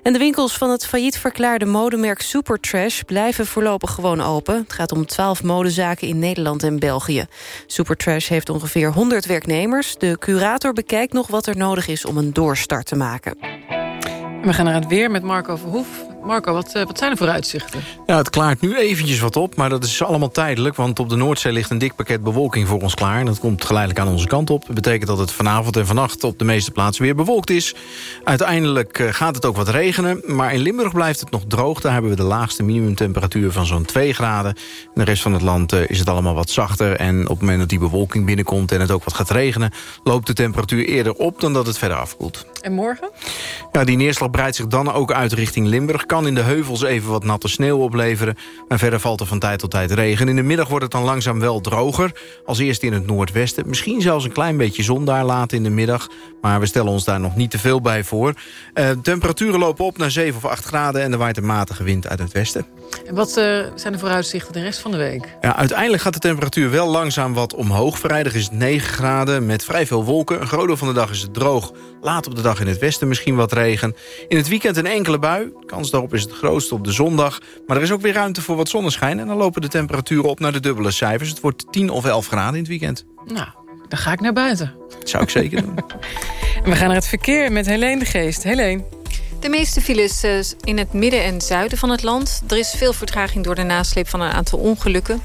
[SPEAKER 3] En de winkels van het failliet verklaarde modemerk Supertrash... blijven voorlopig gewoon open. Het gaat om twaalf modezaken in Nederland en België. Supertrash heeft ongeveer 100 werknemers. De curator bekijkt nog wat er nodig is om een doorstart te maken.
[SPEAKER 2] We gaan naar het weer met Marco Verhoef. Marco, wat, eh, wat zijn de vooruitzichten?
[SPEAKER 26] Ja, het klaart nu eventjes wat op, maar dat is allemaal tijdelijk... want op de Noordzee ligt een dik pakket bewolking voor ons klaar... en dat komt geleidelijk aan onze kant op. Dat betekent dat het vanavond en vannacht op de meeste plaatsen weer bewolkt is. Uiteindelijk eh, gaat het ook wat regenen, maar in Limburg blijft het nog droog. Daar hebben we de laagste minimumtemperatuur van zo'n 2 graden. In de rest van het land eh, is het allemaal wat zachter... en op het moment dat die bewolking binnenkomt en het ook wat gaat regenen... loopt de temperatuur eerder op dan dat het verder afkoelt.
[SPEAKER 2] En morgen?
[SPEAKER 26] Ja, die neerslag breidt zich dan ook uit richting Limburg kan in de heuvels even wat natte sneeuw opleveren. En verder valt er van tijd tot tijd regen. In de middag wordt het dan langzaam wel droger. Als eerst in het noordwesten. Misschien zelfs een klein beetje zon daar later in de middag. Maar we stellen ons daar nog niet te veel bij voor. Uh, temperaturen lopen op naar 7 of 8 graden... en er waait een matige wind uit het westen.
[SPEAKER 2] En wat uh, zijn de vooruitzichten de rest van de week?
[SPEAKER 26] Ja, uiteindelijk gaat de temperatuur wel langzaam wat omhoog. Vrijdag is het 9 graden met vrij veel wolken. Een groot deel van de dag is het droog. Laat op de dag in het westen misschien wat regen. In het weekend een enkele bui. Kans daarop is het grootste op de zondag. Maar er is ook weer ruimte voor wat zonneschijn. En dan lopen de temperaturen op naar de dubbele cijfers. Het wordt 10 of 11 graden in het weekend.
[SPEAKER 2] Nou, dan ga ik naar buiten.
[SPEAKER 26] Dat zou ik zeker doen.
[SPEAKER 2] en we gaan naar het verkeer met Helene de Geest. Helene.
[SPEAKER 6] De meeste files eh, in het midden en zuiden van het land. Er is veel vertraging door de nasleep van een aantal ongelukken.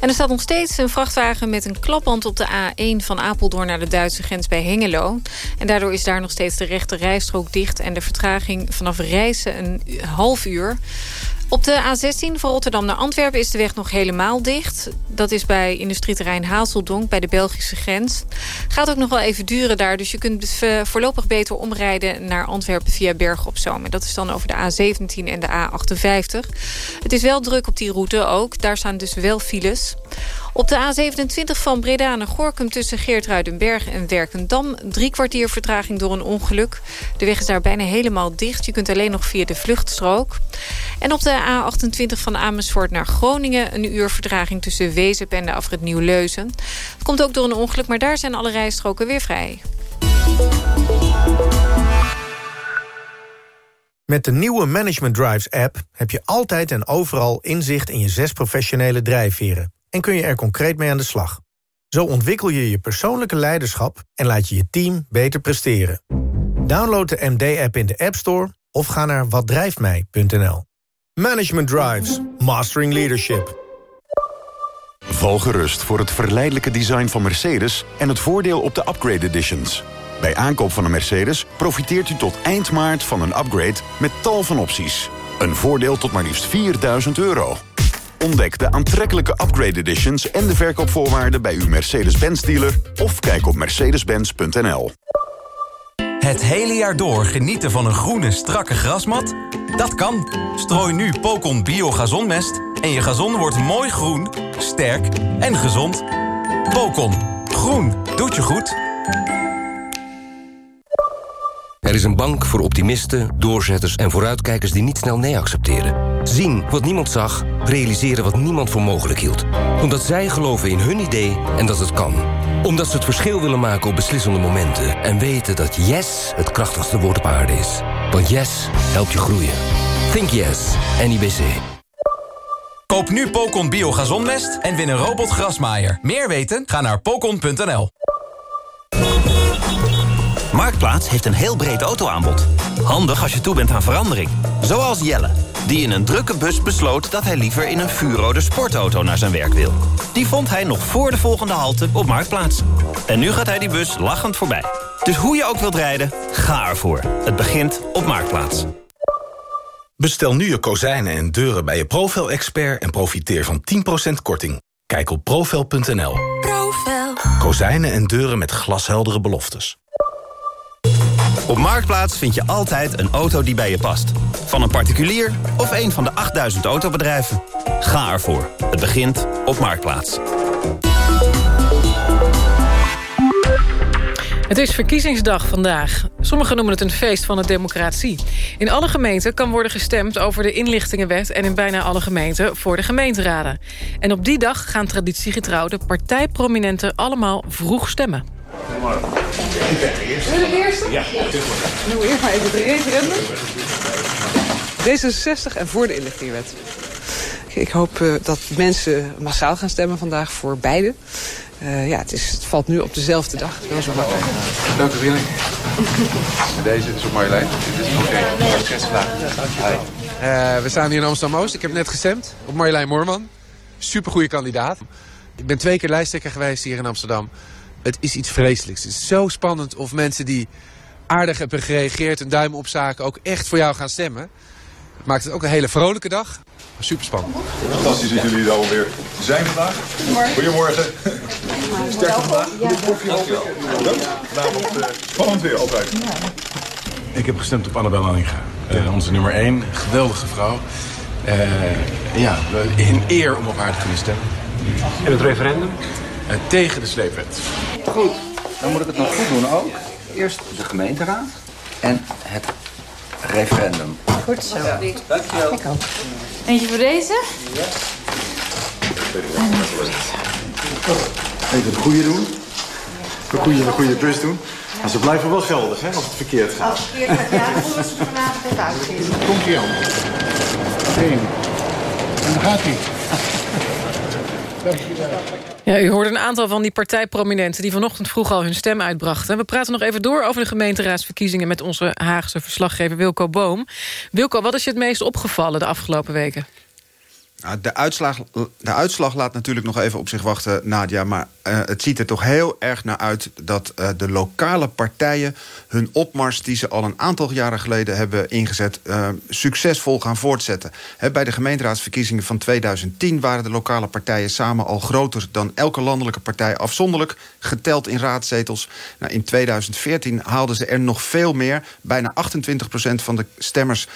[SPEAKER 6] En er staat nog steeds een vrachtwagen met een klapband op de A1... van Apeldoorn naar de Duitse grens bij Hengelo. En daardoor is daar nog steeds de rechte rijstrook dicht... en de vertraging vanaf reizen een half uur. Op de A16 van Rotterdam naar Antwerpen is de weg nog helemaal dicht. Dat is bij industrieterrein Hazeldonk, bij de Belgische grens. Gaat ook nog wel even duren daar, dus je kunt voorlopig beter omrijden naar Antwerpen via Bergen op Zoom. Dat is dan over de A17 en de A58. Het is wel druk op die route ook, daar staan dus wel files. Op de A27 van Breda naar Gorkum tussen Geertruidenberg en Werkendam... drie kwartier vertraging door een ongeluk. De weg is daar bijna helemaal dicht. Je kunt alleen nog via de vluchtstrook. En op de A28 van Amersfoort naar Groningen... een uur vertraging tussen Wezep en de afrit Nieuw-Leuzen. Het komt ook door een ongeluk, maar daar zijn alle rijstroken weer vrij.
[SPEAKER 7] Met de nieuwe Management Drives app heb je altijd en overal inzicht in je zes professionele drijfveren en kun je er concreet mee aan de slag. Zo ontwikkel je je persoonlijke leiderschap en laat je je team beter presteren. Download de MD-app in de App Store of ga naar watdrijftmij.nl. Management Drives, Mastering Leadership.
[SPEAKER 27] Val gerust voor het verleidelijke design van Mercedes... en het voordeel op de upgrade editions. Bij aankoop van een Mercedes profiteert u tot eind maart van een upgrade... met tal van opties. Een voordeel tot maar liefst 4000 euro. Ontdek de aantrekkelijke upgrade editions en de verkoopvoorwaarden bij uw Mercedes-Benz dealer of kijk op mercedes-benz.nl.
[SPEAKER 28] Het hele jaar door genieten van een groene, strakke grasmat? Dat kan. Strooi nu Pocon Bio Gazonmest en je gazon wordt mooi groen, sterk en gezond. Pocon. Groen. Doet je goed.
[SPEAKER 22] Er is een bank voor optimisten, doorzetters en vooruitkijkers die niet snel nee accepteren. Zien wat niemand zag, realiseren wat niemand voor mogelijk hield. Omdat zij geloven in hun idee en dat het kan. Omdat ze het verschil willen maken op beslissende momenten. En weten dat yes het krachtigste woord op aarde is. Want yes helpt je groeien. Think yes, NIBC.
[SPEAKER 29] Koop nu Pocon Bio Gazonmest en win een robot grasmaaier. Meer weten? Ga naar pocon.nl.
[SPEAKER 30] Marktplaats heeft een heel breed autoaanbod. Handig als je toe bent aan verandering. Zoals Jelle, die in een drukke bus besloot... dat hij liever in een vuurrode sportauto naar zijn werk wil. Die vond hij nog voor de volgende halte op Marktplaats. En nu gaat hij die bus lachend voorbij. Dus hoe je ook wilt rijden, ga ervoor. Het begint op Marktplaats.
[SPEAKER 10] Bestel nu je kozijnen en deuren bij je Profel-expert... en profiteer van 10% korting. Kijk op profel.nl.
[SPEAKER 31] Profel.
[SPEAKER 10] Kozijnen en deuren met glasheldere beloftes.
[SPEAKER 30] Op Marktplaats vind je altijd een auto die bij je past. Van een particulier of een van de 8000 autobedrijven. Ga ervoor. Het begint op Marktplaats.
[SPEAKER 2] Het is verkiezingsdag vandaag. Sommigen noemen het een feest van de democratie. In alle gemeenten kan worden gestemd over de inlichtingenwet... en in bijna alle gemeenten voor de gemeenteraden. En op die dag gaan traditiegetrouwde partijprominenten allemaal vroeg stemmen.
[SPEAKER 32] Wil de eerste? Ja, Doen we eerst maar even het referendum. D66 en voor de inlichtingenwet. Ik hoop uh, dat mensen massaal gaan stemmen vandaag voor beide. Uh, ja, het, is, het valt nu op dezelfde dag. Het is wel zo makkelijk.
[SPEAKER 27] Dank u wel. Deze is op Marjolein. Dit is oké.
[SPEAKER 13] Uh, we staan hier in Amsterdam-Oost. Ik heb net gestemd op Marjolein Moorman. Supergoeie kandidaat. Ik ben twee keer lijsttrekker geweest hier in Amsterdam. Het is iets vreselijks. Het is zo spannend of mensen die aardig hebben gereageerd... een duim op zaken ook echt voor jou gaan stemmen. Het maakt het ook een hele vrolijke dag. Super spannend.
[SPEAKER 27] Fantastisch dat jullie er alweer zijn vandaag. Goedemorgen. Sterk vandaag. Dankjewel. Vanavond uh, spannend weer, altijd.
[SPEAKER 33] Ik heb gestemd op Annabel Anninga. Uh, onze nummer 1. Geweldige vrouw. Uh, ja, in eer om op haar te kunnen stemmen.
[SPEAKER 34] En het referendum?
[SPEAKER 33] Uh, tegen de sleepwet.
[SPEAKER 35] Goed, dan moet ik het nog goed doen ook. Eerst de gemeenteraad en het referendum.
[SPEAKER 31] Goed zo.
[SPEAKER 35] Ja. Dankjewel.
[SPEAKER 31] Ik ook. Eentje voor deze?
[SPEAKER 35] Ja.
[SPEAKER 31] En eentje voor deze.
[SPEAKER 33] Even het goede doen. De goede, de goede bus doen. Maar ze blijven wel geldig, hè, als het verkeerd gaat.
[SPEAKER 31] Als het verkeerd gaat, ja, dan moeten ze vanavond even uitgeven.
[SPEAKER 33] Komt ie aan. Eén. En dan gaat hij.
[SPEAKER 2] Ja, u hoorde een aantal van die partijprominenten... die vanochtend vroeg al hun stem uitbrachten. We praten nog even door over de gemeenteraadsverkiezingen... met onze Haagse verslaggever Wilco Boom. Wilco, wat is je het meest opgevallen de afgelopen weken?
[SPEAKER 36] Nou, de, uitslag, de uitslag laat natuurlijk nog even op zich wachten, Nadia. Maar uh, het ziet er toch heel erg naar uit dat uh, de lokale partijen... hun opmars die ze al een aantal jaren geleden hebben ingezet... Uh, succesvol gaan voortzetten. Bij de gemeenteraadsverkiezingen van 2010... waren de lokale partijen samen al groter dan elke landelijke partij afzonderlijk... geteld in raadzetels. Nou, in 2014 haalden ze er nog veel meer. Bijna 28% van de stemmers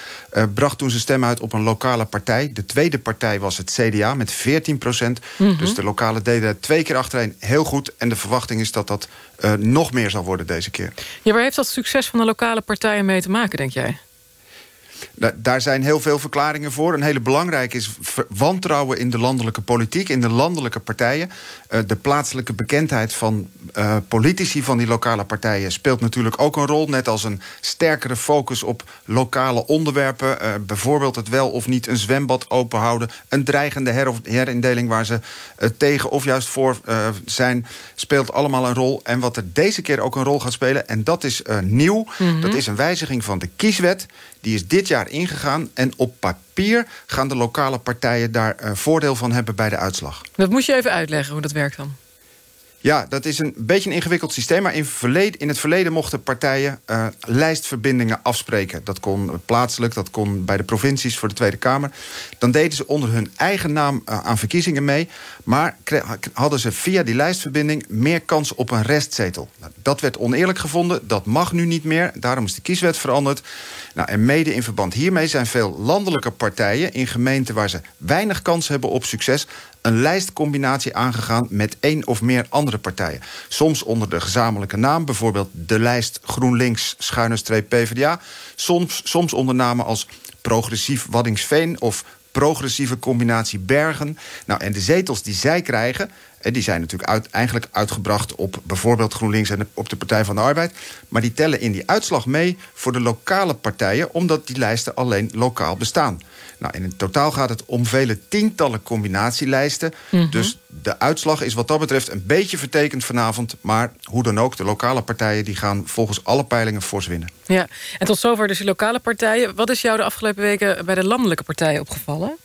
[SPEAKER 36] bracht toen ze stem uit op een lokale partij. De tweede partij was het CDA met 14 procent. Mm -hmm. Dus de lokale deden twee keer achtereen heel goed. En de verwachting is dat dat uh, nog meer zal worden deze keer.
[SPEAKER 2] Ja, waar heeft dat succes van de lokale partijen mee te maken, denk jij?
[SPEAKER 36] Daar zijn heel veel verklaringen voor. Een hele belangrijke is wantrouwen in de landelijke politiek... in de landelijke partijen. Uh, de plaatselijke bekendheid van uh, politici van die lokale partijen... speelt natuurlijk ook een rol. Net als een sterkere focus op lokale onderwerpen. Uh, bijvoorbeeld het wel of niet een zwembad openhouden. Een dreigende her herindeling waar ze tegen of juist voor zijn... speelt allemaal een rol. En wat er deze keer ook een rol gaat spelen... en dat is nieuw, mm -hmm. dat is een wijziging van de kieswet... Die is dit jaar ingegaan en op papier gaan de lokale partijen daar uh, voordeel van hebben bij de uitslag.
[SPEAKER 2] Dat moet je even uitleggen hoe dat werkt dan.
[SPEAKER 36] Ja, dat is een beetje een ingewikkeld systeem. Maar in, verleden, in het verleden mochten partijen uh, lijstverbindingen afspreken. Dat kon plaatselijk, dat kon bij de provincies voor de Tweede Kamer. Dan deden ze onder hun eigen naam uh, aan verkiezingen mee. Maar hadden ze via die lijstverbinding meer kans op een restzetel. Nou, dat werd oneerlijk gevonden, dat mag nu niet meer. Daarom is de kieswet veranderd. Nou, en mede in verband hiermee zijn veel landelijke partijen... in gemeenten waar ze weinig kans hebben op succes... een lijstcombinatie aangegaan met één of meer andere partijen. Soms onder de gezamenlijke naam, bijvoorbeeld de lijst GroenLinks... schuine streep PvdA. Soms, soms onder namen als Progressief Waddingsveen... of progressieve combinatie Bergen. Nou, en de zetels die zij krijgen... En die zijn natuurlijk uit, eigenlijk uitgebracht op bijvoorbeeld GroenLinks en op de Partij van de Arbeid. Maar die tellen in die uitslag mee voor de lokale partijen, omdat die lijsten alleen lokaal bestaan. Nou, in het totaal gaat het om vele tientallen combinatielijsten.
[SPEAKER 2] Mhm.
[SPEAKER 36] Dus de uitslag is wat dat betreft een beetje vertekend vanavond. Maar hoe dan ook, de lokale partijen die gaan volgens alle peilingen fors winnen.
[SPEAKER 2] Ja, en tot zover dus die lokale partijen. Wat is jou de afgelopen weken bij de landelijke partijen opgevallen?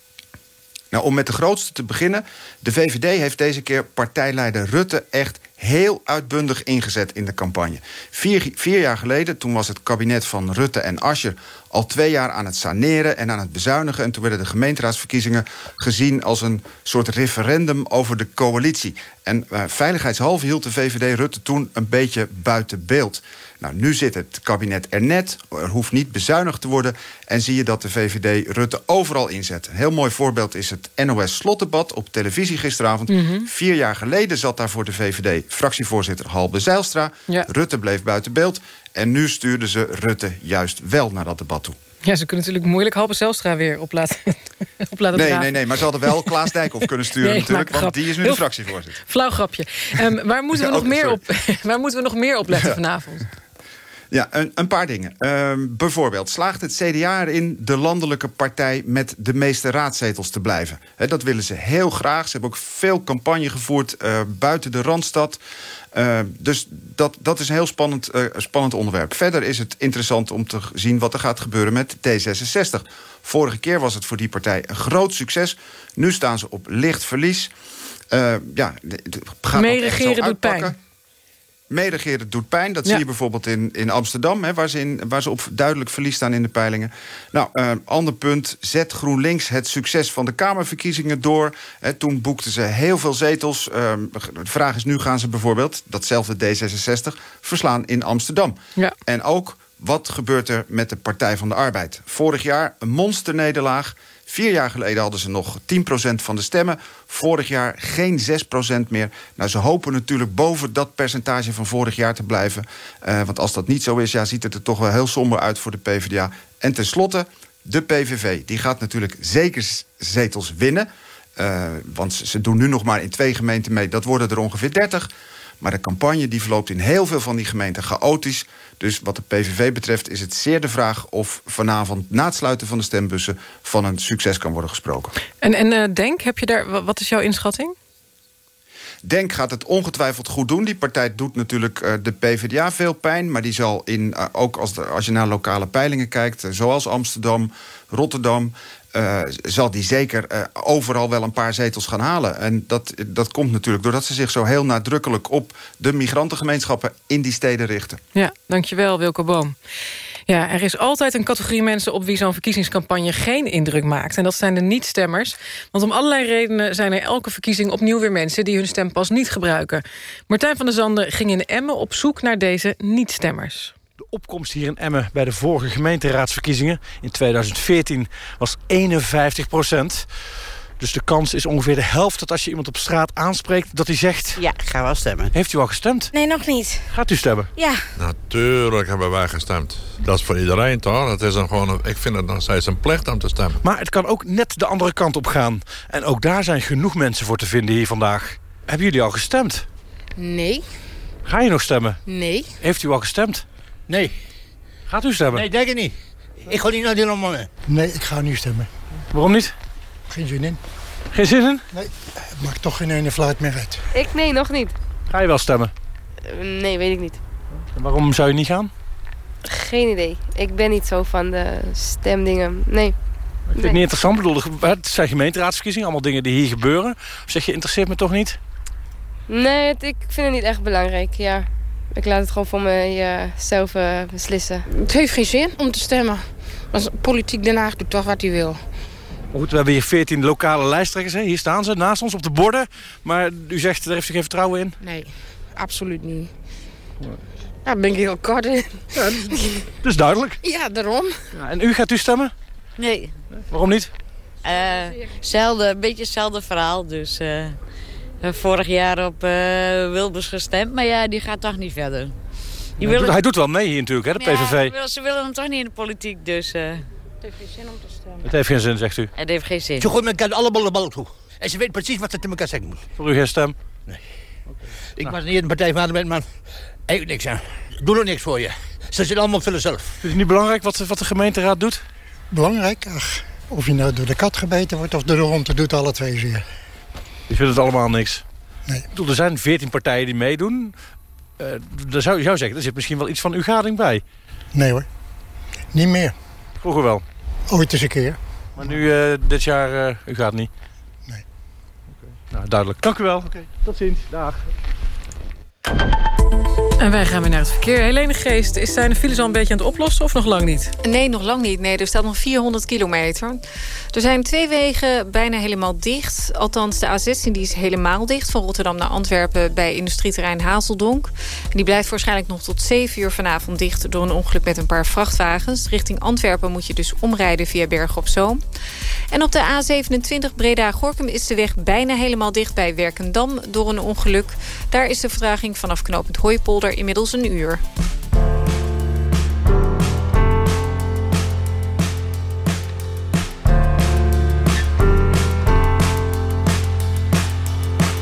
[SPEAKER 36] Nou, om met de grootste te beginnen. De VVD heeft deze keer partijleider Rutte echt heel uitbundig ingezet in de campagne. Vier, jaar geleden, toen was het kabinet van Rutte en Ascher... al twee jaar aan het saneren en aan het bezuinigen... en toen werden de gemeenteraadsverkiezingen gezien als een soort referendum over de coalitie. En uh, veiligheidshalve hield de VVD Rutte toen een beetje buiten beeld. Nou, nu zit het kabinet er net, er hoeft niet bezuinigd te worden... en zie je dat de VVD Rutte overal inzet. Een heel mooi voorbeeld is het NOS-slotdebat op televisie gisteravond.
[SPEAKER 2] Mhm.
[SPEAKER 36] Vier jaar geleden zat daar voor de VVD fractievoorzitter Halbe Zijlstra.
[SPEAKER 2] Ja.
[SPEAKER 36] Rutte bleef buiten beeld en nu stuurden ze Rutte juist wel naar dat debat toe.
[SPEAKER 2] Ja, ze kunnen natuurlijk moeilijk Halbe Zelstra weer op laten, op laten
[SPEAKER 36] Nee, nee, nee, maar ze hadden wel Klaas Dijkhoff kunnen sturen
[SPEAKER 2] Nee,
[SPEAKER 36] natuurlijk... want
[SPEAKER 2] grap.
[SPEAKER 36] die is nu de fractievoorzitter.
[SPEAKER 2] Flauw grapje. Ehm, waar, moeten we
[SPEAKER 36] Ja,
[SPEAKER 2] nog meer
[SPEAKER 36] sorry.
[SPEAKER 2] op, waar moeten we nog meer op letten vanavond?
[SPEAKER 36] Ja, een, een paar dingen. Ehm, bijvoorbeeld, slaagt het CDA erin de landelijke partij met de meeste raadzetels te blijven? Dat willen ze heel graag. Ze hebben ook veel campagne gevoerd eh, buiten de Randstad. Eh, dus dat, dat is een heel spannend, eh, spannend onderwerp. Verder is het interessant om te zien wat er gaat gebeuren met D66. Vorige keer was het voor die partij een groot succes. Nu staan ze op licht verlies. Eh, ja, gaat
[SPEAKER 2] Meeregeren doet pijn.
[SPEAKER 36] Meeregeren doet pijn. Dat
[SPEAKER 2] Ja.
[SPEAKER 36] zie je bijvoorbeeld in, in Amsterdam, hè, waar, ze in, waar ze op duidelijk verlies staan in de peilingen. Nou, eh, ander punt. Zet GroenLinks het succes van de Kamerverkiezingen door. Hè, toen boekten ze heel veel zetels. Eh, de vraag is nu gaan ze bijvoorbeeld, datzelfde D66, verslaan in Amsterdam.
[SPEAKER 2] Ja.
[SPEAKER 36] En ook, wat gebeurt er met de Partij van de Arbeid? Vorig jaar een monsternederlaag. Vier jaar geleden hadden ze nog 10% van de stemmen. Vorig jaar geen 6% meer. Nou, ze hopen natuurlijk boven dat percentage van vorig jaar te blijven. Eh, want als dat niet zo is, ja, ziet het er toch wel heel somber uit voor de PvdA. En tenslotte, de PVV. Die gaat natuurlijk zeker zetels winnen. Eh, want ze- ze doen nu nog maar in twee gemeenten mee. Dat worden er ongeveer 30. Maar de campagne die verloopt in heel veel van die gemeenten chaotisch. Dus wat de PVV betreft is het zeer de vraag... of vanavond na het sluiten van de stembussen... van een succes kan worden gesproken.
[SPEAKER 2] En, en eh, Denk, heb je daar, wa- wat is jouw inschatting?
[SPEAKER 36] Denk gaat het ongetwijfeld goed doen. Die partij doet natuurlijk eh, de PvdA veel pijn. Maar die zal in, eh, ook als, de- als je naar lokale peilingen kijkt... zoals Amsterdam, Rotterdam... eh, zal die zeker eh, overal wel een paar zetels gaan halen. En dat, dat komt natuurlijk doordat ze zich zo heel nadrukkelijk... op de migrantengemeenschappen in die steden richten.
[SPEAKER 2] Ja, dankjewel Wilco Boom. Ja, er is altijd een categorie mensen op wie zo'n verkiezingscampagne geen indruk maakt. En dat zijn de niet-stemmers. Want om allerlei redenen zijn er elke verkiezing opnieuw weer mensen... die hun stempas niet gebruiken. Martijn van der Zanden ging in Emmen op zoek naar deze niet-stemmers.
[SPEAKER 37] De opkomst hier in Emmen bij de vorige gemeenteraadsverkiezingen in 2014 was 51 procent. Dus de kans is ongeveer de helft dat als je iemand op straat aanspreekt... dat hij zegt...
[SPEAKER 38] Ja, ik ga wel stemmen.
[SPEAKER 37] Heeft u al gestemd?
[SPEAKER 39] Nee, nog niet.
[SPEAKER 37] Gaat u stemmen?
[SPEAKER 39] Ja.
[SPEAKER 40] Natuurlijk hebben wij gestemd. Dat is voor iedereen toch? Het is een gewoon, een- ik vind het nog steeds een plicht om te stemmen.
[SPEAKER 37] Maar het kan ook net de andere kant op gaan. En ook daar zijn genoeg mensen voor te vinden hier vandaag. Hebben jullie al gestemd?
[SPEAKER 39] Nee.
[SPEAKER 37] Ga je nog stemmen?
[SPEAKER 39] Nee.
[SPEAKER 37] Heeft u al gestemd?
[SPEAKER 38] Nee.
[SPEAKER 37] Gaat u stemmen?
[SPEAKER 38] Nee, denk ik niet. Ik ga niet naar die mannen.
[SPEAKER 41] Nee, ik ga nu stemmen.
[SPEAKER 37] Waarom niet?
[SPEAKER 41] Geen zin in.
[SPEAKER 37] Geen zin in?
[SPEAKER 41] Nee, het maakt toch geen ene fluit meer uit.
[SPEAKER 42] Ik nee, nog niet.
[SPEAKER 37] Ga je wel stemmen?
[SPEAKER 42] Eh, Nee, weet ik niet.
[SPEAKER 37] En waarom zou je niet gaan?
[SPEAKER 42] Geen idee. Ik ben niet zo van de stemdingen. Nee.
[SPEAKER 37] Ik vind het niet interessant. Ik bedoel, het zijn gemeenteraadsverkiezingen, allemaal dingen die hier gebeuren. Of zeg je, interesseert me toch niet?
[SPEAKER 42] Nee, het- ik vind het niet echt belangrijk. Ja. Ik laat het gewoon voor mezelf eh beslissen.
[SPEAKER 43] Het heeft geen zin om te stemmen. Want politiek Den Haag doet toch wat hij wil.
[SPEAKER 37] Goed, we hebben hier 14 lokale lijsttrekkers. Hè? Hier staan ze, naast ons op de borden. Maar u zegt, daar heeft u geen vertrouwen in?
[SPEAKER 43] Nee, absoluut niet. Daar ben ik heel kort in.
[SPEAKER 37] Dus duidelijk.
[SPEAKER 43] Ja, daarom.
[SPEAKER 37] Ja, en u gaat u stemmen?
[SPEAKER 44] Nee.
[SPEAKER 37] Waarom niet?
[SPEAKER 44] Eh, zelden, een beetje hetzelfde verhaal. Dus eh, vorig jaar op eh, Wilbers gestemd, maar ja, die gaat toch niet verder. Die
[SPEAKER 37] Hij doet, hij doet wel mee hier natuurlijk, hè, de
[SPEAKER 44] Ja,
[SPEAKER 37] PVV.
[SPEAKER 44] ze willen- ze willen hem toch niet in de politiek, dus eh,
[SPEAKER 43] Het heeft geen zin om te stemmen.
[SPEAKER 37] Het heeft geen zin, zegt u.
[SPEAKER 44] het heeft geen zin.
[SPEAKER 38] Ze gooit elkaar allemaal de bal toe. En ze weet precies wat ze tegen elkaar zeggen moet.
[SPEAKER 37] Voor u geen stem?
[SPEAKER 45] Ik was niet in de Partij van de man. Eigenlijk niks aan. Doe er niks voor je. Ze zitten allemaal voor zelf.
[SPEAKER 37] Is het niet belangrijk wat, wat de gemeenteraad doet?
[SPEAKER 46] Belangrijk? Ach, of je nou door de kat gebeten wordt of door de hond, dat doet alle twee zeer.
[SPEAKER 37] Je vindt het allemaal niks?
[SPEAKER 46] Nee.
[SPEAKER 37] Ik bedoel, er zijn veertien partijen die meedoen. Uh, daar zou je zou zeggen, er zit misschien wel iets van uw gading bij.
[SPEAKER 46] Nee hoor, niet meer.
[SPEAKER 37] Vroeger wel?
[SPEAKER 46] Ooit eens een keer.
[SPEAKER 37] Maar nu, uh, dit jaar, uh, u gaat niet?
[SPEAKER 46] Nee.
[SPEAKER 37] Okay. Nou, duidelijk. Dank u wel.
[SPEAKER 46] Okay.
[SPEAKER 37] Tot ziens. Dag.
[SPEAKER 2] En wij gaan weer naar het verkeer. Helene Geest, is zijn de files al een beetje aan het oplossen of nog lang niet?
[SPEAKER 6] Nee, nog lang niet. Nee, er staat nog 400 kilometer. Er zijn twee wegen bijna helemaal dicht. Althans, de A16 die is helemaal dicht. Van Rotterdam naar Antwerpen bij industrieterrein Hazeldonk. Die blijft waarschijnlijk nog tot 7 uur vanavond dicht... door een ongeluk met een paar vrachtwagens. Richting Antwerpen moet je dus omrijden via Bergen op Zoom. En op de A27 Breda-Gorkum is de weg bijna helemaal dicht bij Werkendam... door een ongeluk. Daar is de vertraging vanaf knooppunt Hooipolder inmiddels een uur.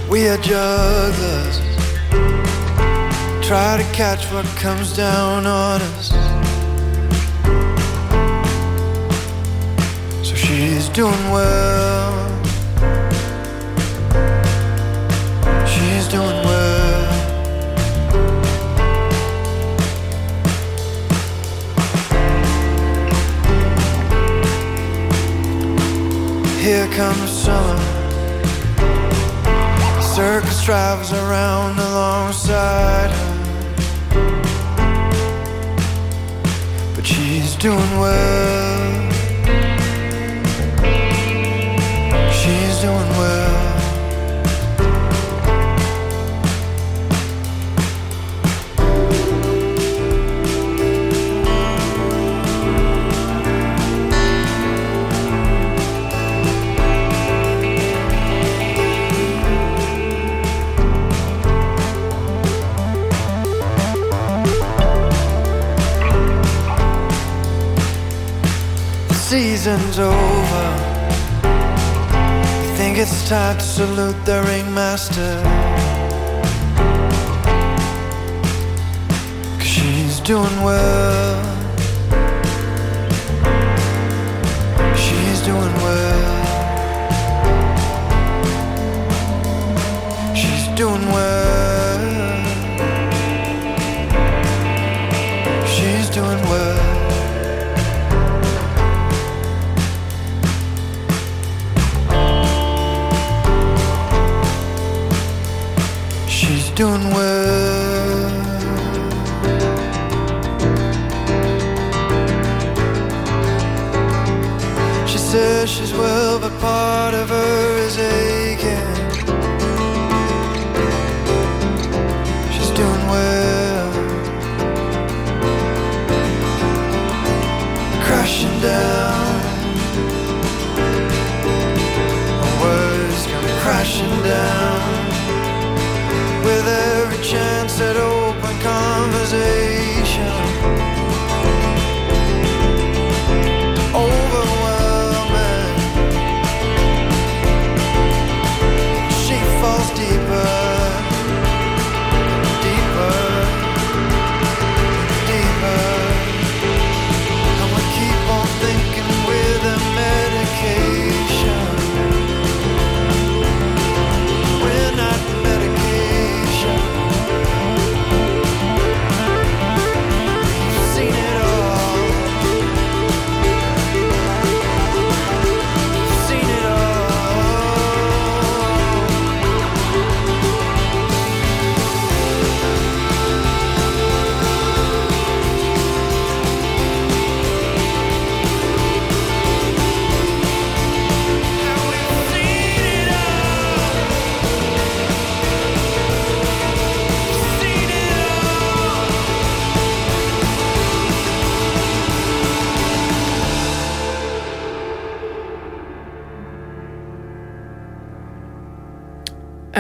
[SPEAKER 47] We are jugglers. Try to catch what comes down on us. So she's doing well. She's doing well Here comes summer. Circus drives around alongside her. But she's doing well. She's doing well season's over. I think it's time to salute the ringmaster. Cause she's doing well. She's doing well. She's doing well. Doing well. She says she's well, but part of her is aching. She's doing well. Crashing down. Words come crashing down said open conversation.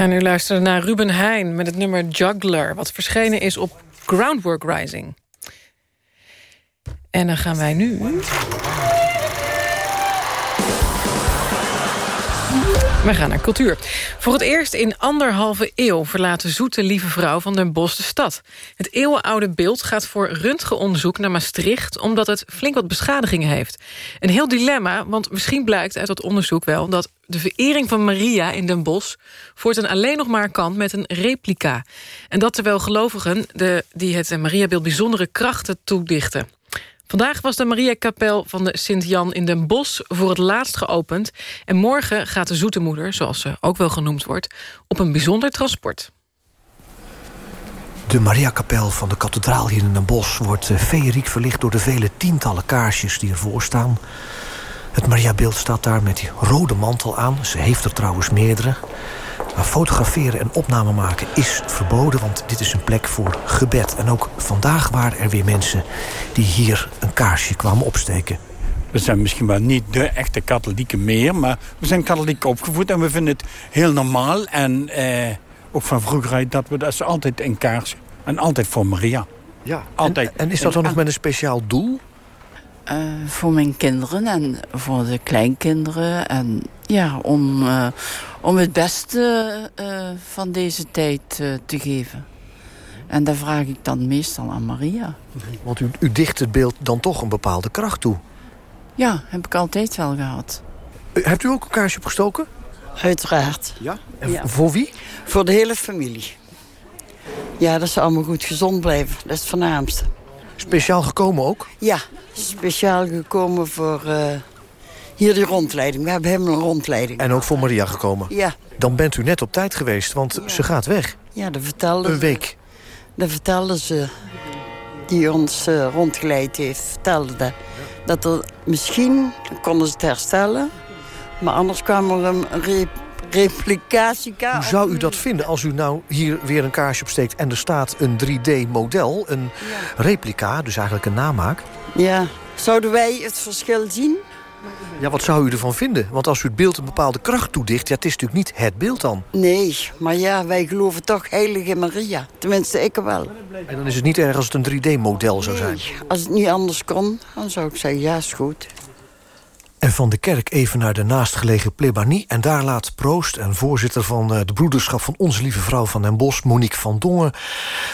[SPEAKER 2] En u luisterde naar Ruben Heijn met het nummer Juggler... wat verschenen is op Groundwork Rising. En dan gaan wij nu... We gaan naar cultuur. Voor het eerst in anderhalve eeuw verlaat de zoete lieve vrouw van Den Bosch de stad. Het eeuwenoude beeld gaat voor röntgenonderzoek naar Maastricht... omdat het flink wat beschadigingen heeft. Een heel dilemma, want misschien blijkt uit dat onderzoek wel... dat de verering van Maria in Den Bosch voortaan alleen nog maar kan met een replica. En dat terwijl gelovigen de, die het Mariabeeld bijzondere krachten toedichten. Vandaag was de Mariakapel van de Sint-Jan in Den Bosch voor het laatst geopend. En morgen gaat de Zoete Moeder, zoals ze ook wel genoemd wordt... op een bijzonder transport.
[SPEAKER 48] De Mariakapel van de kathedraal hier in Den Bosch... wordt feeriek verlicht door de vele tientallen kaarsjes die ervoor staan. Het Mariabeeld staat daar met die rode mantel aan. Ze heeft er trouwens meerdere. Maar fotograferen en opname maken is verboden... want dit is een plek voor gebed. En ook vandaag waren er weer mensen die hier een kaarsje kwamen opsteken.
[SPEAKER 49] We zijn misschien wel niet de echte katholieken meer... maar we zijn katholiek opgevoed en we vinden het heel normaal... en eh, ook van vroeger dat we dat is altijd een kaars en altijd voor Maria.
[SPEAKER 48] Ja, altijd. En, en is dat dan nog met een speciaal doel?
[SPEAKER 50] Uh, voor mijn kinderen en voor de kleinkinderen. En ja, om, uh, om het beste uh, van deze tijd te geven. En daar vraag ik dan meestal aan Maria.
[SPEAKER 48] Want u, u dicht het beeld dan toch een bepaalde kracht toe?
[SPEAKER 50] Ja, heb ik altijd wel gehad.
[SPEAKER 48] hebt u ook een kaarsje opgestoken?
[SPEAKER 50] Uiteraard.
[SPEAKER 48] Ja? En ja. voor wie?
[SPEAKER 50] Voor de hele familie. Ja, dat ze allemaal goed gezond blijven. Dat is het voornaamste.
[SPEAKER 48] Speciaal gekomen ook?
[SPEAKER 50] Ja, speciaal gekomen voor uh, hier die rondleiding. We hebben helemaal een rondleiding.
[SPEAKER 48] En ook voor Maria gekomen?
[SPEAKER 50] Ja.
[SPEAKER 48] Dan bent u net op tijd geweest, want ja. ze gaat weg.
[SPEAKER 50] Ja, dat vertelde
[SPEAKER 48] Een week?
[SPEAKER 50] Dat vertelde ze, die ons uh, rondgeleid heeft, vertelde dat. Dat er misschien, konden ze het herstellen... maar anders kwam er een replicatiekaart.
[SPEAKER 48] Hoe zou u dat vinden als u nou hier weer een kaarsje opsteekt... en er staat een 3D-model, een ja. replica, dus eigenlijk een namaak?
[SPEAKER 50] Ja, zouden wij het verschil zien?
[SPEAKER 48] Ja, wat zou u ervan vinden? Want als u het beeld een bepaalde kracht toedicht... ja, het is natuurlijk niet het beeld dan.
[SPEAKER 50] Nee, maar ja, wij geloven toch heilige Maria. Tenminste, ik wel.
[SPEAKER 48] En dan is het niet erg als het een 3D-model zou zijn?
[SPEAKER 50] Nee, als het niet anders kon, dan zou ik zeggen, ja, is goed.
[SPEAKER 48] En van de kerk even naar de naastgelegen plebanie. En daar laat proost en voorzitter van de broederschap... van Onze Lieve Vrouw van den Bosch, Monique van Dongen...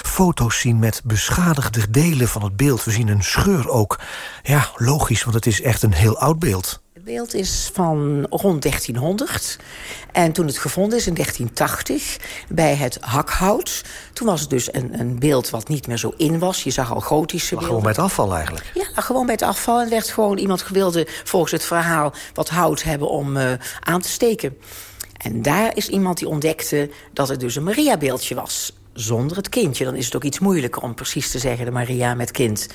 [SPEAKER 48] foto's zien met beschadigde delen van het beeld. We zien een scheur ook. Ja, logisch, want het is echt een heel oud beeld.
[SPEAKER 51] Het beeld is van rond 1300. En toen het gevonden is in 1980 bij het hakhout... toen was het dus een, een beeld wat niet meer zo in was. Je zag al gotische beelden.
[SPEAKER 48] gewoon bij het afval eigenlijk?
[SPEAKER 51] Ja, gewoon bij het afval. En werd gewoon iemand wilde volgens het verhaal wat hout hebben om uh, aan te steken. En daar is iemand die ontdekte dat het dus een Maria-beeldje was. Zonder het kindje. Dan is het ook iets moeilijker om precies te zeggen... de Maria met kind.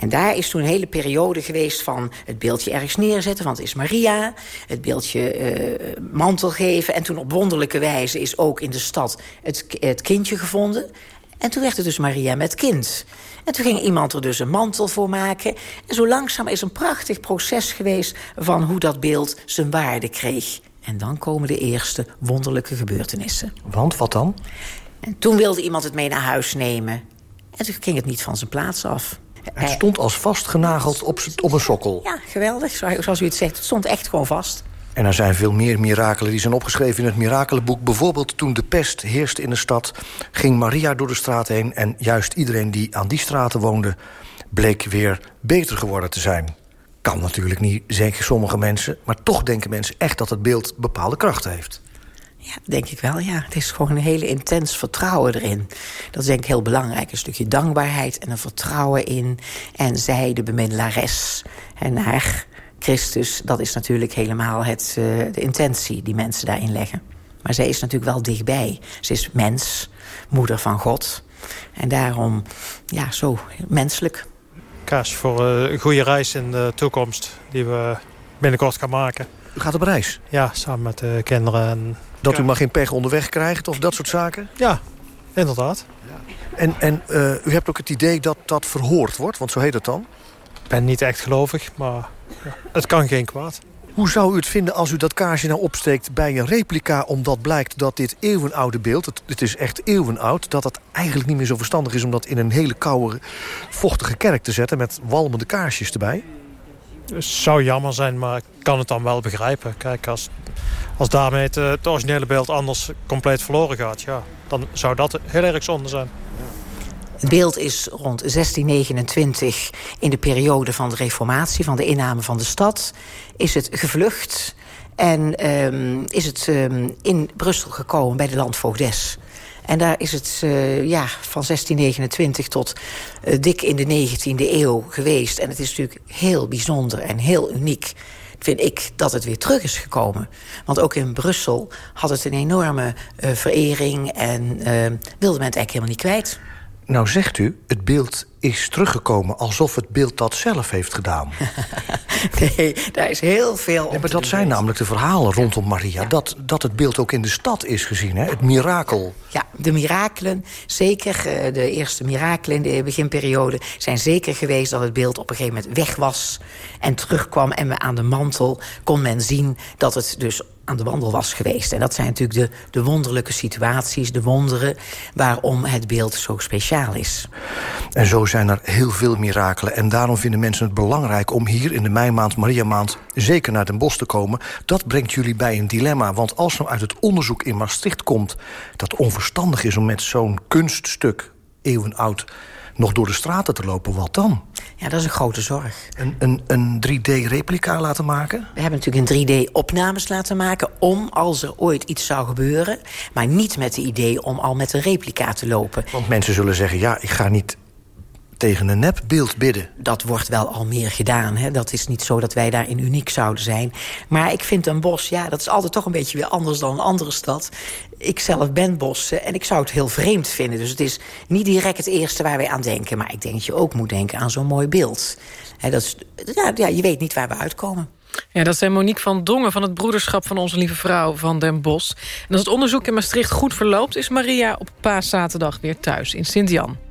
[SPEAKER 51] En daar is toen een hele periode geweest van het beeldje ergens neerzetten... want het is Maria, het beeldje uh, mantel geven... en toen op wonderlijke wijze is ook in de stad het, het kindje gevonden. En toen werd het dus Maria met kind. En toen ging iemand er dus een mantel voor maken. En zo langzaam is een prachtig proces geweest... van hoe dat beeld zijn waarde kreeg. En dan komen de eerste wonderlijke gebeurtenissen.
[SPEAKER 48] Want, wat dan?
[SPEAKER 51] En toen wilde iemand het mee naar huis nemen. En toen ging het niet van zijn plaats af.
[SPEAKER 48] Het stond als vastgenageld op, op een sokkel.
[SPEAKER 51] Ja, geweldig, zoals u het zegt. Het stond echt gewoon vast.
[SPEAKER 48] En er zijn veel meer mirakelen die zijn opgeschreven in het mirakelenboek. Bijvoorbeeld toen de pest heerste in de stad... ging Maria door de straat heen... en juist iedereen die aan die straten woonde... bleek weer beter geworden te zijn. Kan natuurlijk niet, zeker sommige mensen... maar toch denken mensen echt dat het beeld bepaalde krachten heeft.
[SPEAKER 51] Ja, denk ik wel, ja. Het is gewoon een hele intens vertrouwen erin. Dat is denk ik heel belangrijk. Een stukje dankbaarheid en een vertrouwen in. En zij, de bemiddelares, en naar Christus... dat is natuurlijk helemaal het, uh, de intentie die mensen daarin leggen. Maar zij is natuurlijk wel dichtbij. Ze is mens, moeder van God. En daarom, ja, zo menselijk.
[SPEAKER 52] Kaas voor uh, een goede reis in de toekomst... die we binnenkort gaan maken.
[SPEAKER 48] U gaat op reis?
[SPEAKER 52] Ja, samen met de kinderen. En...
[SPEAKER 48] Dat u maar geen pech onderweg krijgt of dat soort zaken?
[SPEAKER 52] Ja, inderdaad.
[SPEAKER 48] En, en uh, u hebt ook het idee dat dat verhoord wordt, want zo heet het dan?
[SPEAKER 52] Ik ben niet echt gelovig, maar ja, het kan geen kwaad.
[SPEAKER 48] Hoe zou u het vinden als u dat kaarsje nou opsteekt bij een replica... omdat blijkt dat dit eeuwenoude beeld, het, het is echt eeuwenoud... dat het eigenlijk niet meer zo verstandig is om dat in een hele koude, vochtige kerk te zetten... met walmende kaarsjes erbij?
[SPEAKER 52] Zou jammer zijn, maar ik kan het dan wel begrijpen. Kijk, als, als daarmee het, het originele beeld anders compleet verloren gaat... Ja, dan zou dat heel erg zonde zijn.
[SPEAKER 51] Het beeld is rond 1629 in de periode van de reformatie... van de inname van de stad, is het gevlucht... en um, is het um, in Brussel gekomen bij de landvoogdes... En daar is het uh, ja, van 1629 tot uh, dik in de 19e eeuw geweest. En het is natuurlijk heel bijzonder en heel uniek vind ik dat het weer terug is gekomen. Want ook in Brussel had het een enorme uh, verering... en wilde men het eigenlijk helemaal niet kwijt.
[SPEAKER 48] Nou zegt u, het beeld is teruggekomen alsof het beeld dat zelf heeft gedaan.
[SPEAKER 51] nee, daar is heel veel
[SPEAKER 48] ja, Maar dat zijn namelijk de verhalen rondom Maria. Ja. Dat, dat het beeld ook in de stad is gezien, hè? het mirakel.
[SPEAKER 51] Ja, de mirakelen, zeker de eerste mirakelen in de beginperiode... zijn zeker geweest dat het beeld op een gegeven moment weg was... en terugkwam en aan de mantel kon men zien dat het dus aan de wandel was geweest. En dat zijn natuurlijk de, de wonderlijke situaties, de wonderen... waarom het beeld zo speciaal is.
[SPEAKER 48] En zo zijn er heel veel mirakelen. En daarom vinden mensen het belangrijk om hier in de meimaand, Mariamaand... zeker naar Den Bosch te komen. Dat brengt jullie bij een dilemma. Want als er uit het onderzoek in Maastricht komt... dat onverstandig is om met zo'n kunststuk, eeuwenoud nog door de straten te lopen, wat dan?
[SPEAKER 51] Ja, dat is een grote zorg.
[SPEAKER 48] Een, een, een 3D-replica laten maken?
[SPEAKER 51] We hebben natuurlijk een 3D-opnames laten maken... om, als er ooit iets zou gebeuren... maar niet met het idee om al met een replica te lopen.
[SPEAKER 48] Want mensen zullen zeggen, ja, ik ga niet tegen een nepbeeld bidden.
[SPEAKER 51] Dat wordt wel al meer gedaan. Hè? Dat is niet zo dat wij daarin uniek zouden zijn. Maar ik vind een bos, ja, dat is altijd toch een beetje weer anders dan een andere stad. Ik zelf ben bos en ik zou het heel vreemd vinden. Dus het is niet direct het eerste waar wij aan denken. Maar ik denk dat je ook moet denken aan zo'n mooi beeld. Hè, dat is, ja, ja, je weet niet waar we uitkomen.
[SPEAKER 2] Ja, dat zijn Monique van Dongen van het Broederschap van Onze Lieve Vrouw van Den Bosch. En als het onderzoek in Maastricht goed verloopt... is Maria op paaszaterdag weer thuis in Sint-Jan.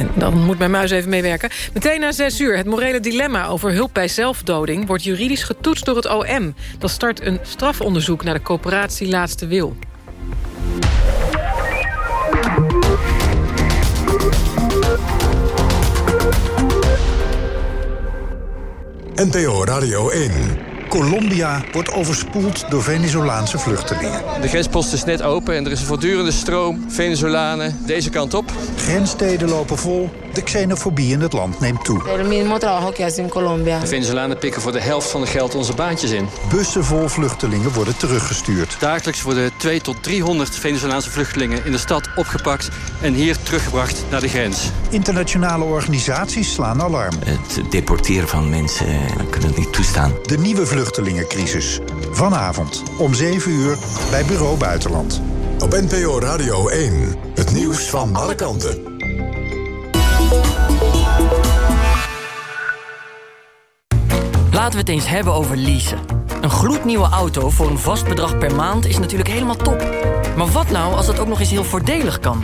[SPEAKER 2] En dan moet mijn muis even meewerken. Meteen na zes uur. Het morele dilemma over hulp bij zelfdoding... wordt juridisch getoetst door het OM. Dat start een strafonderzoek naar de coöperatie Laatste Wil.
[SPEAKER 53] NPO Radio 1.
[SPEAKER 27] Colombia wordt overspoeld door Venezolaanse vluchtelingen.
[SPEAKER 46] De grenspost is net open en er is een voortdurende stroom Venezolanen deze kant op.
[SPEAKER 27] Grenssteden lopen vol. De xenofobie in het land neemt toe.
[SPEAKER 46] De Venezolanen pikken voor de helft van het geld onze baantjes in.
[SPEAKER 27] Bussen vol vluchtelingen worden teruggestuurd.
[SPEAKER 46] Dagelijks worden 2 tot 300 Venezolaanse vluchtelingen in de stad opgepakt... en hier teruggebracht naar de grens.
[SPEAKER 27] Internationale organisaties slaan alarm.
[SPEAKER 54] Het deporteren van mensen we kunnen het niet toestaan.
[SPEAKER 27] De nieuwe vluchtelingencrisis. Vanavond om 7 uur bij Bureau Buitenland.
[SPEAKER 53] Op NPO Radio 1. Het nieuws van alle kanten.
[SPEAKER 39] Laten we het eens hebben over leasen. Een gloednieuwe auto voor een vast bedrag per maand is natuurlijk helemaal top. Maar wat nou als dat ook nog eens heel voordelig kan?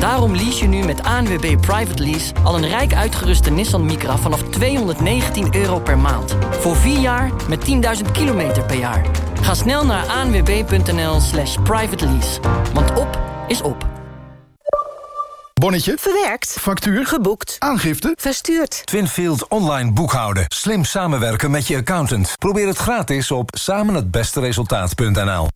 [SPEAKER 39] Daarom lease je nu met ANWB Private Lease al een rijk uitgeruste Nissan Micra vanaf 219 euro per maand. Voor 4 jaar met 10.000 kilometer per jaar. Ga snel naar anwb.nl slash private lease. Want op is op.
[SPEAKER 53] Bonnetje.
[SPEAKER 55] Verwerkt.
[SPEAKER 53] Factuur.
[SPEAKER 55] Geboekt.
[SPEAKER 53] Aangifte.
[SPEAKER 55] Verstuurd.
[SPEAKER 53] Twinfield online boekhouden. Slim samenwerken met je accountant. Probeer het gratis op samenhetbesteresultaat.nl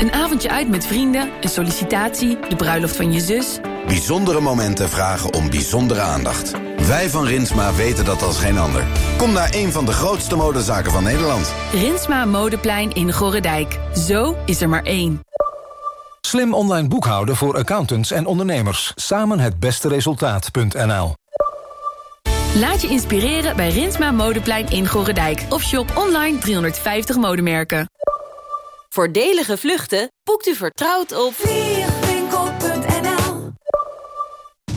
[SPEAKER 31] Een avondje uit met vrienden, een sollicitatie, de bruiloft van je zus.
[SPEAKER 56] Bijzondere momenten vragen om bijzondere aandacht. Wij van Rinsma weten dat als geen ander. Kom naar een van de grootste modezaken van Nederland.
[SPEAKER 31] Rinsma Modeplein in Gorredijk. Zo is er maar één.
[SPEAKER 53] Slim online boekhouden voor accountants en ondernemers. Samen het beste resultaat.nl
[SPEAKER 31] Laat je inspireren bij Rinsma Modeplein in Gorredijk. Of shop online 350 modemerken.
[SPEAKER 57] Voordelige vluchten boekt u vertrouwd op
[SPEAKER 58] vliegwinkel.nl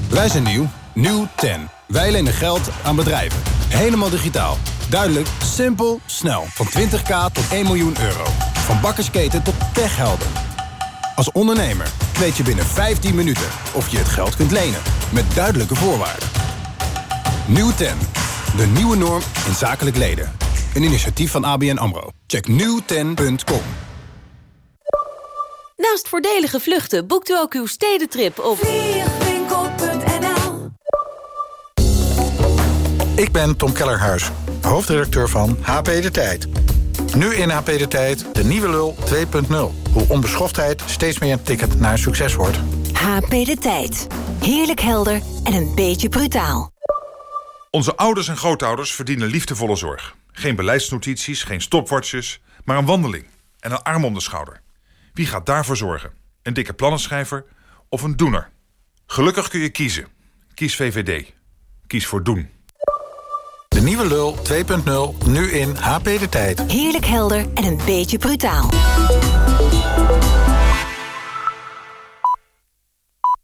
[SPEAKER 29] Wij zijn nieuw. Nieuw 10. Wij lenen geld aan bedrijven. Helemaal digitaal. Duidelijk, simpel, snel. Van 20k tot 1 miljoen euro. Van bakkersketen tot techhelden. Als ondernemer weet je binnen 15 minuten of je het geld kunt lenen. Met duidelijke voorwaarden. Nieuw 10. De nieuwe norm in zakelijk leden. Een initiatief van ABN AMRO. Check nieuwten.com.
[SPEAKER 57] Naast voordelige vluchten boekt u ook uw stedentrip op
[SPEAKER 58] vliegwinkel.nl
[SPEAKER 59] Ik ben Tom Kellerhuis, hoofdredacteur van HP De Tijd. Nu in HP De Tijd, de nieuwe lul 2.0. Hoe onbeschoftheid steeds meer een ticket naar succes wordt.
[SPEAKER 11] HP De Tijd. Heerlijk helder en een beetje brutaal.
[SPEAKER 27] Onze ouders en grootouders verdienen liefdevolle zorg. Geen beleidsnotities, geen stopwatches, maar een wandeling en een arm om de schouder. Wie gaat daarvoor zorgen? Een dikke plannenschrijver of een doener? Gelukkig kun je kiezen. Kies VVD. Kies voor doen.
[SPEAKER 59] De nieuwe lul 2.0, nu in HP De Tijd.
[SPEAKER 11] Heerlijk helder en een beetje brutaal.